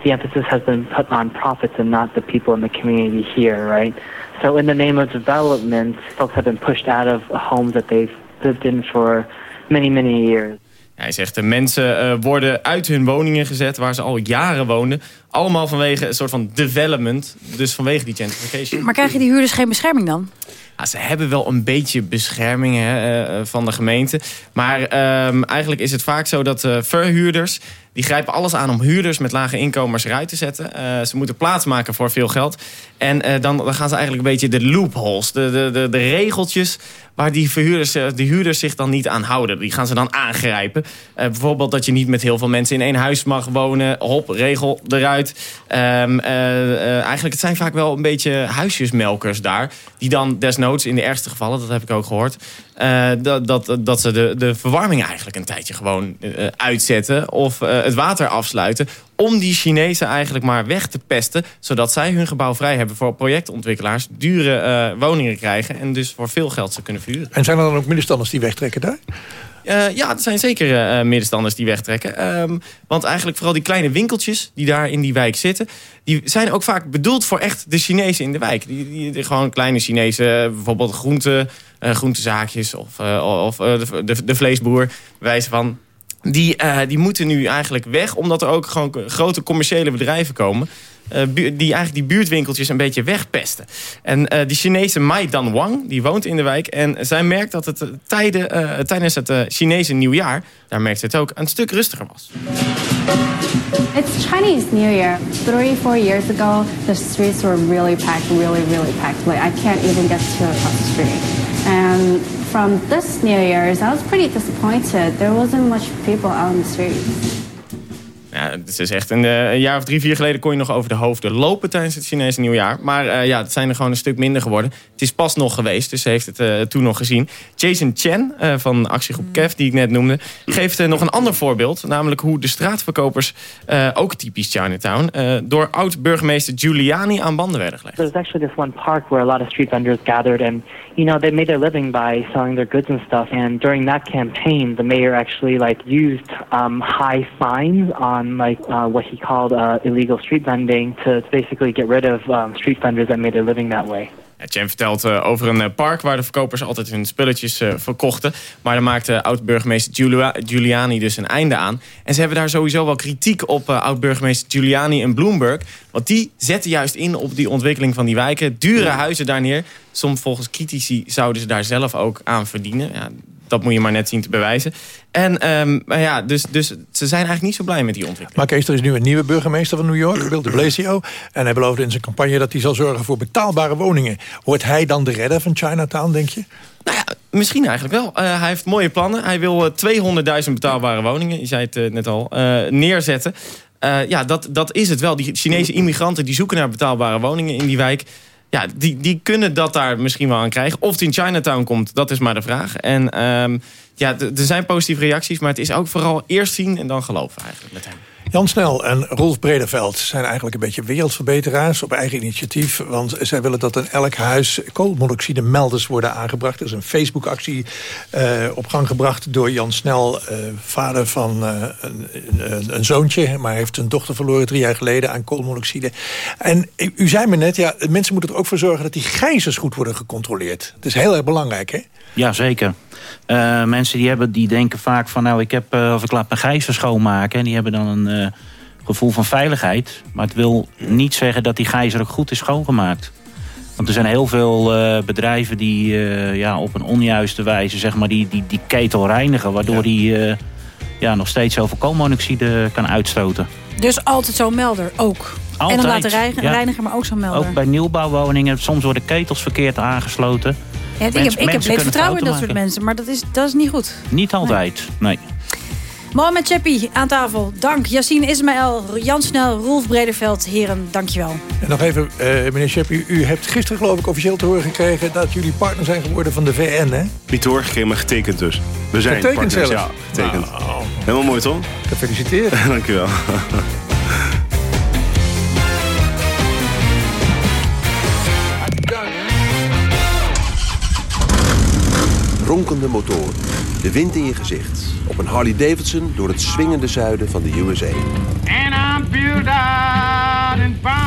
the emphasis has been put on profits and not the people in the community here, right? So, in the name of development, folks have been pushed out of homes that they've lived in for many, many years.
Hij zegt de mensen eh, worden uit hun woningen gezet waar ze al jaren woonden. Allemaal vanwege een soort van development. Dus vanwege die gentrification.
Maar krijgen die huurders geen bescherming dan?
Ja, ze hebben wel een beetje bescherming hè, eh, van de gemeente. Maar ehm, eigenlijk is het vaak zo dat eh, verhuurders... die grijpen alles aan om huurders met lage inkomens eruit te zetten. Eh, ze moeten plaatsmaken voor veel geld. En eh, dan, dan gaan ze eigenlijk een beetje de loopholes, de, de, de, de regeltjes... waar die, verhuurders, eh, die huurders zich dan niet aan houden. Die gaan ze dan aangrijpen. Eh, bijvoorbeeld dat je niet met heel veel mensen in één huis mag wonen. Hop, regel eruit. Ehm, eh, eh, eigenlijk, het zijn vaak wel een beetje huisjesmelkers daar. Die dan desnoods, in de ergste gevallen, dat heb ik ook gehoord... eh, dat, dat, dat ze de, de verwarming eigenlijk een tijdje gewoon uitzetten... of het water afsluiten... om die Chinezen eigenlijk maar weg te pesten... zodat zij hun gebouw vrij hebben voor projectontwikkelaars... dure woningen krijgen en dus voor veel geld ze kunnen verhuren.
En zijn er dan ook middenstanders die wegtrekken daar?
Eh, ja, er zijn zeker eh, middenstanders die wegtrekken. Ehm, want eigenlijk vooral die kleine winkeltjes die daar in die wijk zitten... die zijn ook vaak bedoeld voor echt de Chinezen in de wijk. Die, die, gewoon kleine Chinezen, eh, bijvoorbeeld groente, eh, groentezaakjes... of, eh, of eh, de, de, vleesboer, van... Die, eh, die moeten nu eigenlijk weg, omdat er ook gewoon grote commerciële bedrijven komen... eh, die eigenlijk die buurtwinkeltjes een beetje wegpesten. En eh, die Chinese Mai Dan Wang, die woont in de wijk... en zij merkt dat het eh, tijden, tijdens het Chinese nieuwjaar... daar merkt ze het ook, een stuk rustiger was.
It's Chinese New Year. Three, four years ago, the streets were really packed, really, really packed. Like I can't even get to across the street. And from this New Year's, I was pretty disappointed. There wasn't much people out in the streets.
Ja, ze zegt, een, eh, een jaar of drie, vier geleden kon je nog over de hoofden lopen tijdens het Chinese nieuwjaar. Maar eh, ja, het zijn er gewoon een stuk minder geworden. Het is pas nog geweest, dus ze heeft het eh, toen nog gezien. Jason Chen eh, van actiegroep KEF, die ik net noemde, geeft nog een ander voorbeeld. Namelijk hoe de straatverkopers, eh, ook typisch Chinatown, eh, door oud-burgemeester Giuliani aan banden werden gelegd.
There's actually this one park where a lot of street vendors gathered and, you know, they made their living by selling their goods and stuff. And during that campaign, the mayor actually, like, used um, high fines on, like, uh, what he called uh, illegal street vending to, to basically get rid of um, street vendors that made their living that way.
Ja, Chen vertelt eh, over een eh, park waar de verkopers altijd hun spulletjes verkochten. Maar daar maakte oud-burgemeester Giulia- Giuliani dus een einde aan. En ze hebben daar sowieso wel kritiek op eh, oud-burgemeester Giuliani en Bloomberg. Want die zetten juist in op die ontwikkeling van die wijken. Dure huizen daar neer. Soms volgens critici zouden ze daar zelf ook aan verdienen. Ja, dat moet je maar net zien te bewijzen. En ehm, ja, dus, dus ze zijn eigenlijk niet zo blij met die ontwikkeling.
Maar Kees, er is nu een nieuwe burgemeester van New York, Bill de Blasio. En hij beloofde in zijn campagne dat hij zal zorgen voor betaalbare woningen. Wordt hij dan de redder van Chinatown, denk je?
Misschien eigenlijk wel. Eh, hij heeft mooie plannen. Hij wil eh, 200.000 betaalbare woningen, je zei het eh, net al, eh, neerzetten. Eh, ja, dat, dat is het wel. Die Chinese immigranten die zoeken naar betaalbare woningen in die wijk. Ja, die, die kunnen dat daar misschien wel aan krijgen. Of het in Chinatown komt, dat is maar de vraag. En ehm, ja, er zijn positieve reacties, maar het is ook vooral eerst zien en dan geloven eigenlijk met hem.
Jan Snel en Rolf Bredeveld zijn eigenlijk een beetje wereldverbeteraars op eigen initiatief. Want zij willen dat in elk huis koolmonoxide melders worden aangebracht. Er is een Facebook-actie eh, op gang gebracht door Jan Snel, eh, vader van eh, een, een, zoontje. Maar heeft een dochter verloren drie jaar geleden aan koolmonoxide. En u zei me net, ja, mensen moeten er ook voor zorgen dat die gijzers goed worden gecontroleerd. Het is heel erg belangrijk, hè?
Ja, zeker. Eh, mensen die, hebben, die denken vaak van... nou, ik, heb, eh, of ik laat mijn gijzer schoonmaken. En die hebben dan een eh, gevoel van veiligheid. Maar het wil niet zeggen dat die gijzer ook goed is schoongemaakt. Want er zijn heel veel bedrijven die ja, op een onjuiste wijze... Zeg maar, die, die, die ketel reinigen. Waardoor die eh, ja, nog steeds zoveel koolmonoxide kan uitstoten.
Dus altijd zo'n melder, ook. En
Altijd,
dan laten reinigen,
ja.
reinigen maar ook zo'n melder.
Ook bij nieuwbouwwoningen. Soms worden ketels verkeerd aangesloten.
Ja, ik heb, ik heb
kunnen
vertrouwen in dat soort mensen, maar dat is, dat is niet goed.
Niet altijd, nee.
Mohamed Cheppi aan tafel, dank. Yassine Ismaël, Jan Snel, Rolf Brederveld. Heren, dankjewel.
En nog even, eh, meneer Sheppi, u hebt gisteren geloof ik officieel te horen gekregen... dat jullie partner zijn geworden van de VN, hè?
Niet doorgekregen, maar getekend dus. We zijn
Getekend
partners,
zelfs?
Ja, getekend. Helemaal mooi, toch?
Gefeliciteerd. <laughs>
Dankjewel. <laughs>
Ronkende motoren, de wind in je gezicht. Op een Harley Davidson door het swingende zuiden van de USA.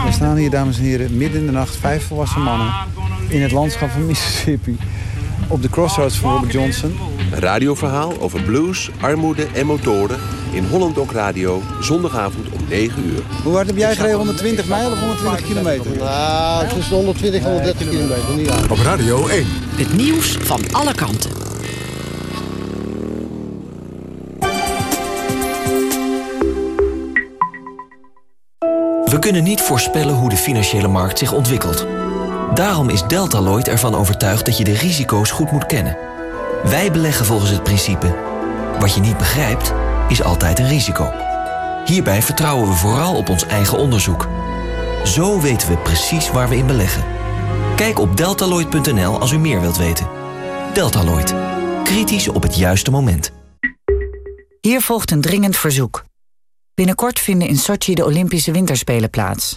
We staan hier, dames en heren, midden in de nacht, vijf volwassen mannen... in het landschap van Mississippi, op de crossroads van Robert Johnson.
Een radioverhaal over blues, armoede en motoren... in Holland Dok Radio, zondagavond om 9 uur.
Hoe hard heb jij gereden? 120 mijl of 120 kilometer?
Nou, tussen 120 en 130 kilometer, niet aan.
Op Radio 1.
Het nieuws van alle kanten.
We kunnen niet voorspellen hoe de financiële markt zich ontwikkelt. Daarom is Deltaloid ervan overtuigd dat je de risico's goed moet kennen. Wij beleggen volgens het principe... wat je niet begrijpt, is altijd een risico. Hierbij vertrouwen we vooral op ons eigen onderzoek. Zo weten we precies waar we in beleggen. Kijk op deltaloid.nl als u meer wilt weten. Deltaloid. Kritisch op het juiste moment.
Hier volgt een dringend verzoek. Binnenkort vinden in Sochi de Olympische Winterspelen plaats.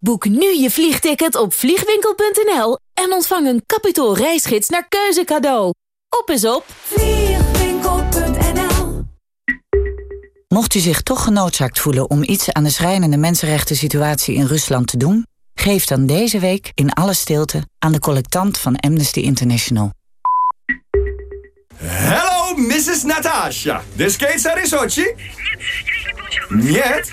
Boek nu je vliegticket op vliegwinkel.nl en ontvang een kapitaal reisgids naar keuze cadeau. Op is op vliegwinkel.nl
Mocht u zich toch genoodzaakt voelen om iets aan de schrijnende mensenrechten situatie in Rusland te doen... geef dan deze week in alle stilte aan de collectant van Amnesty International.
Hello, Mrs. Natasha. This case Sochi? Niet.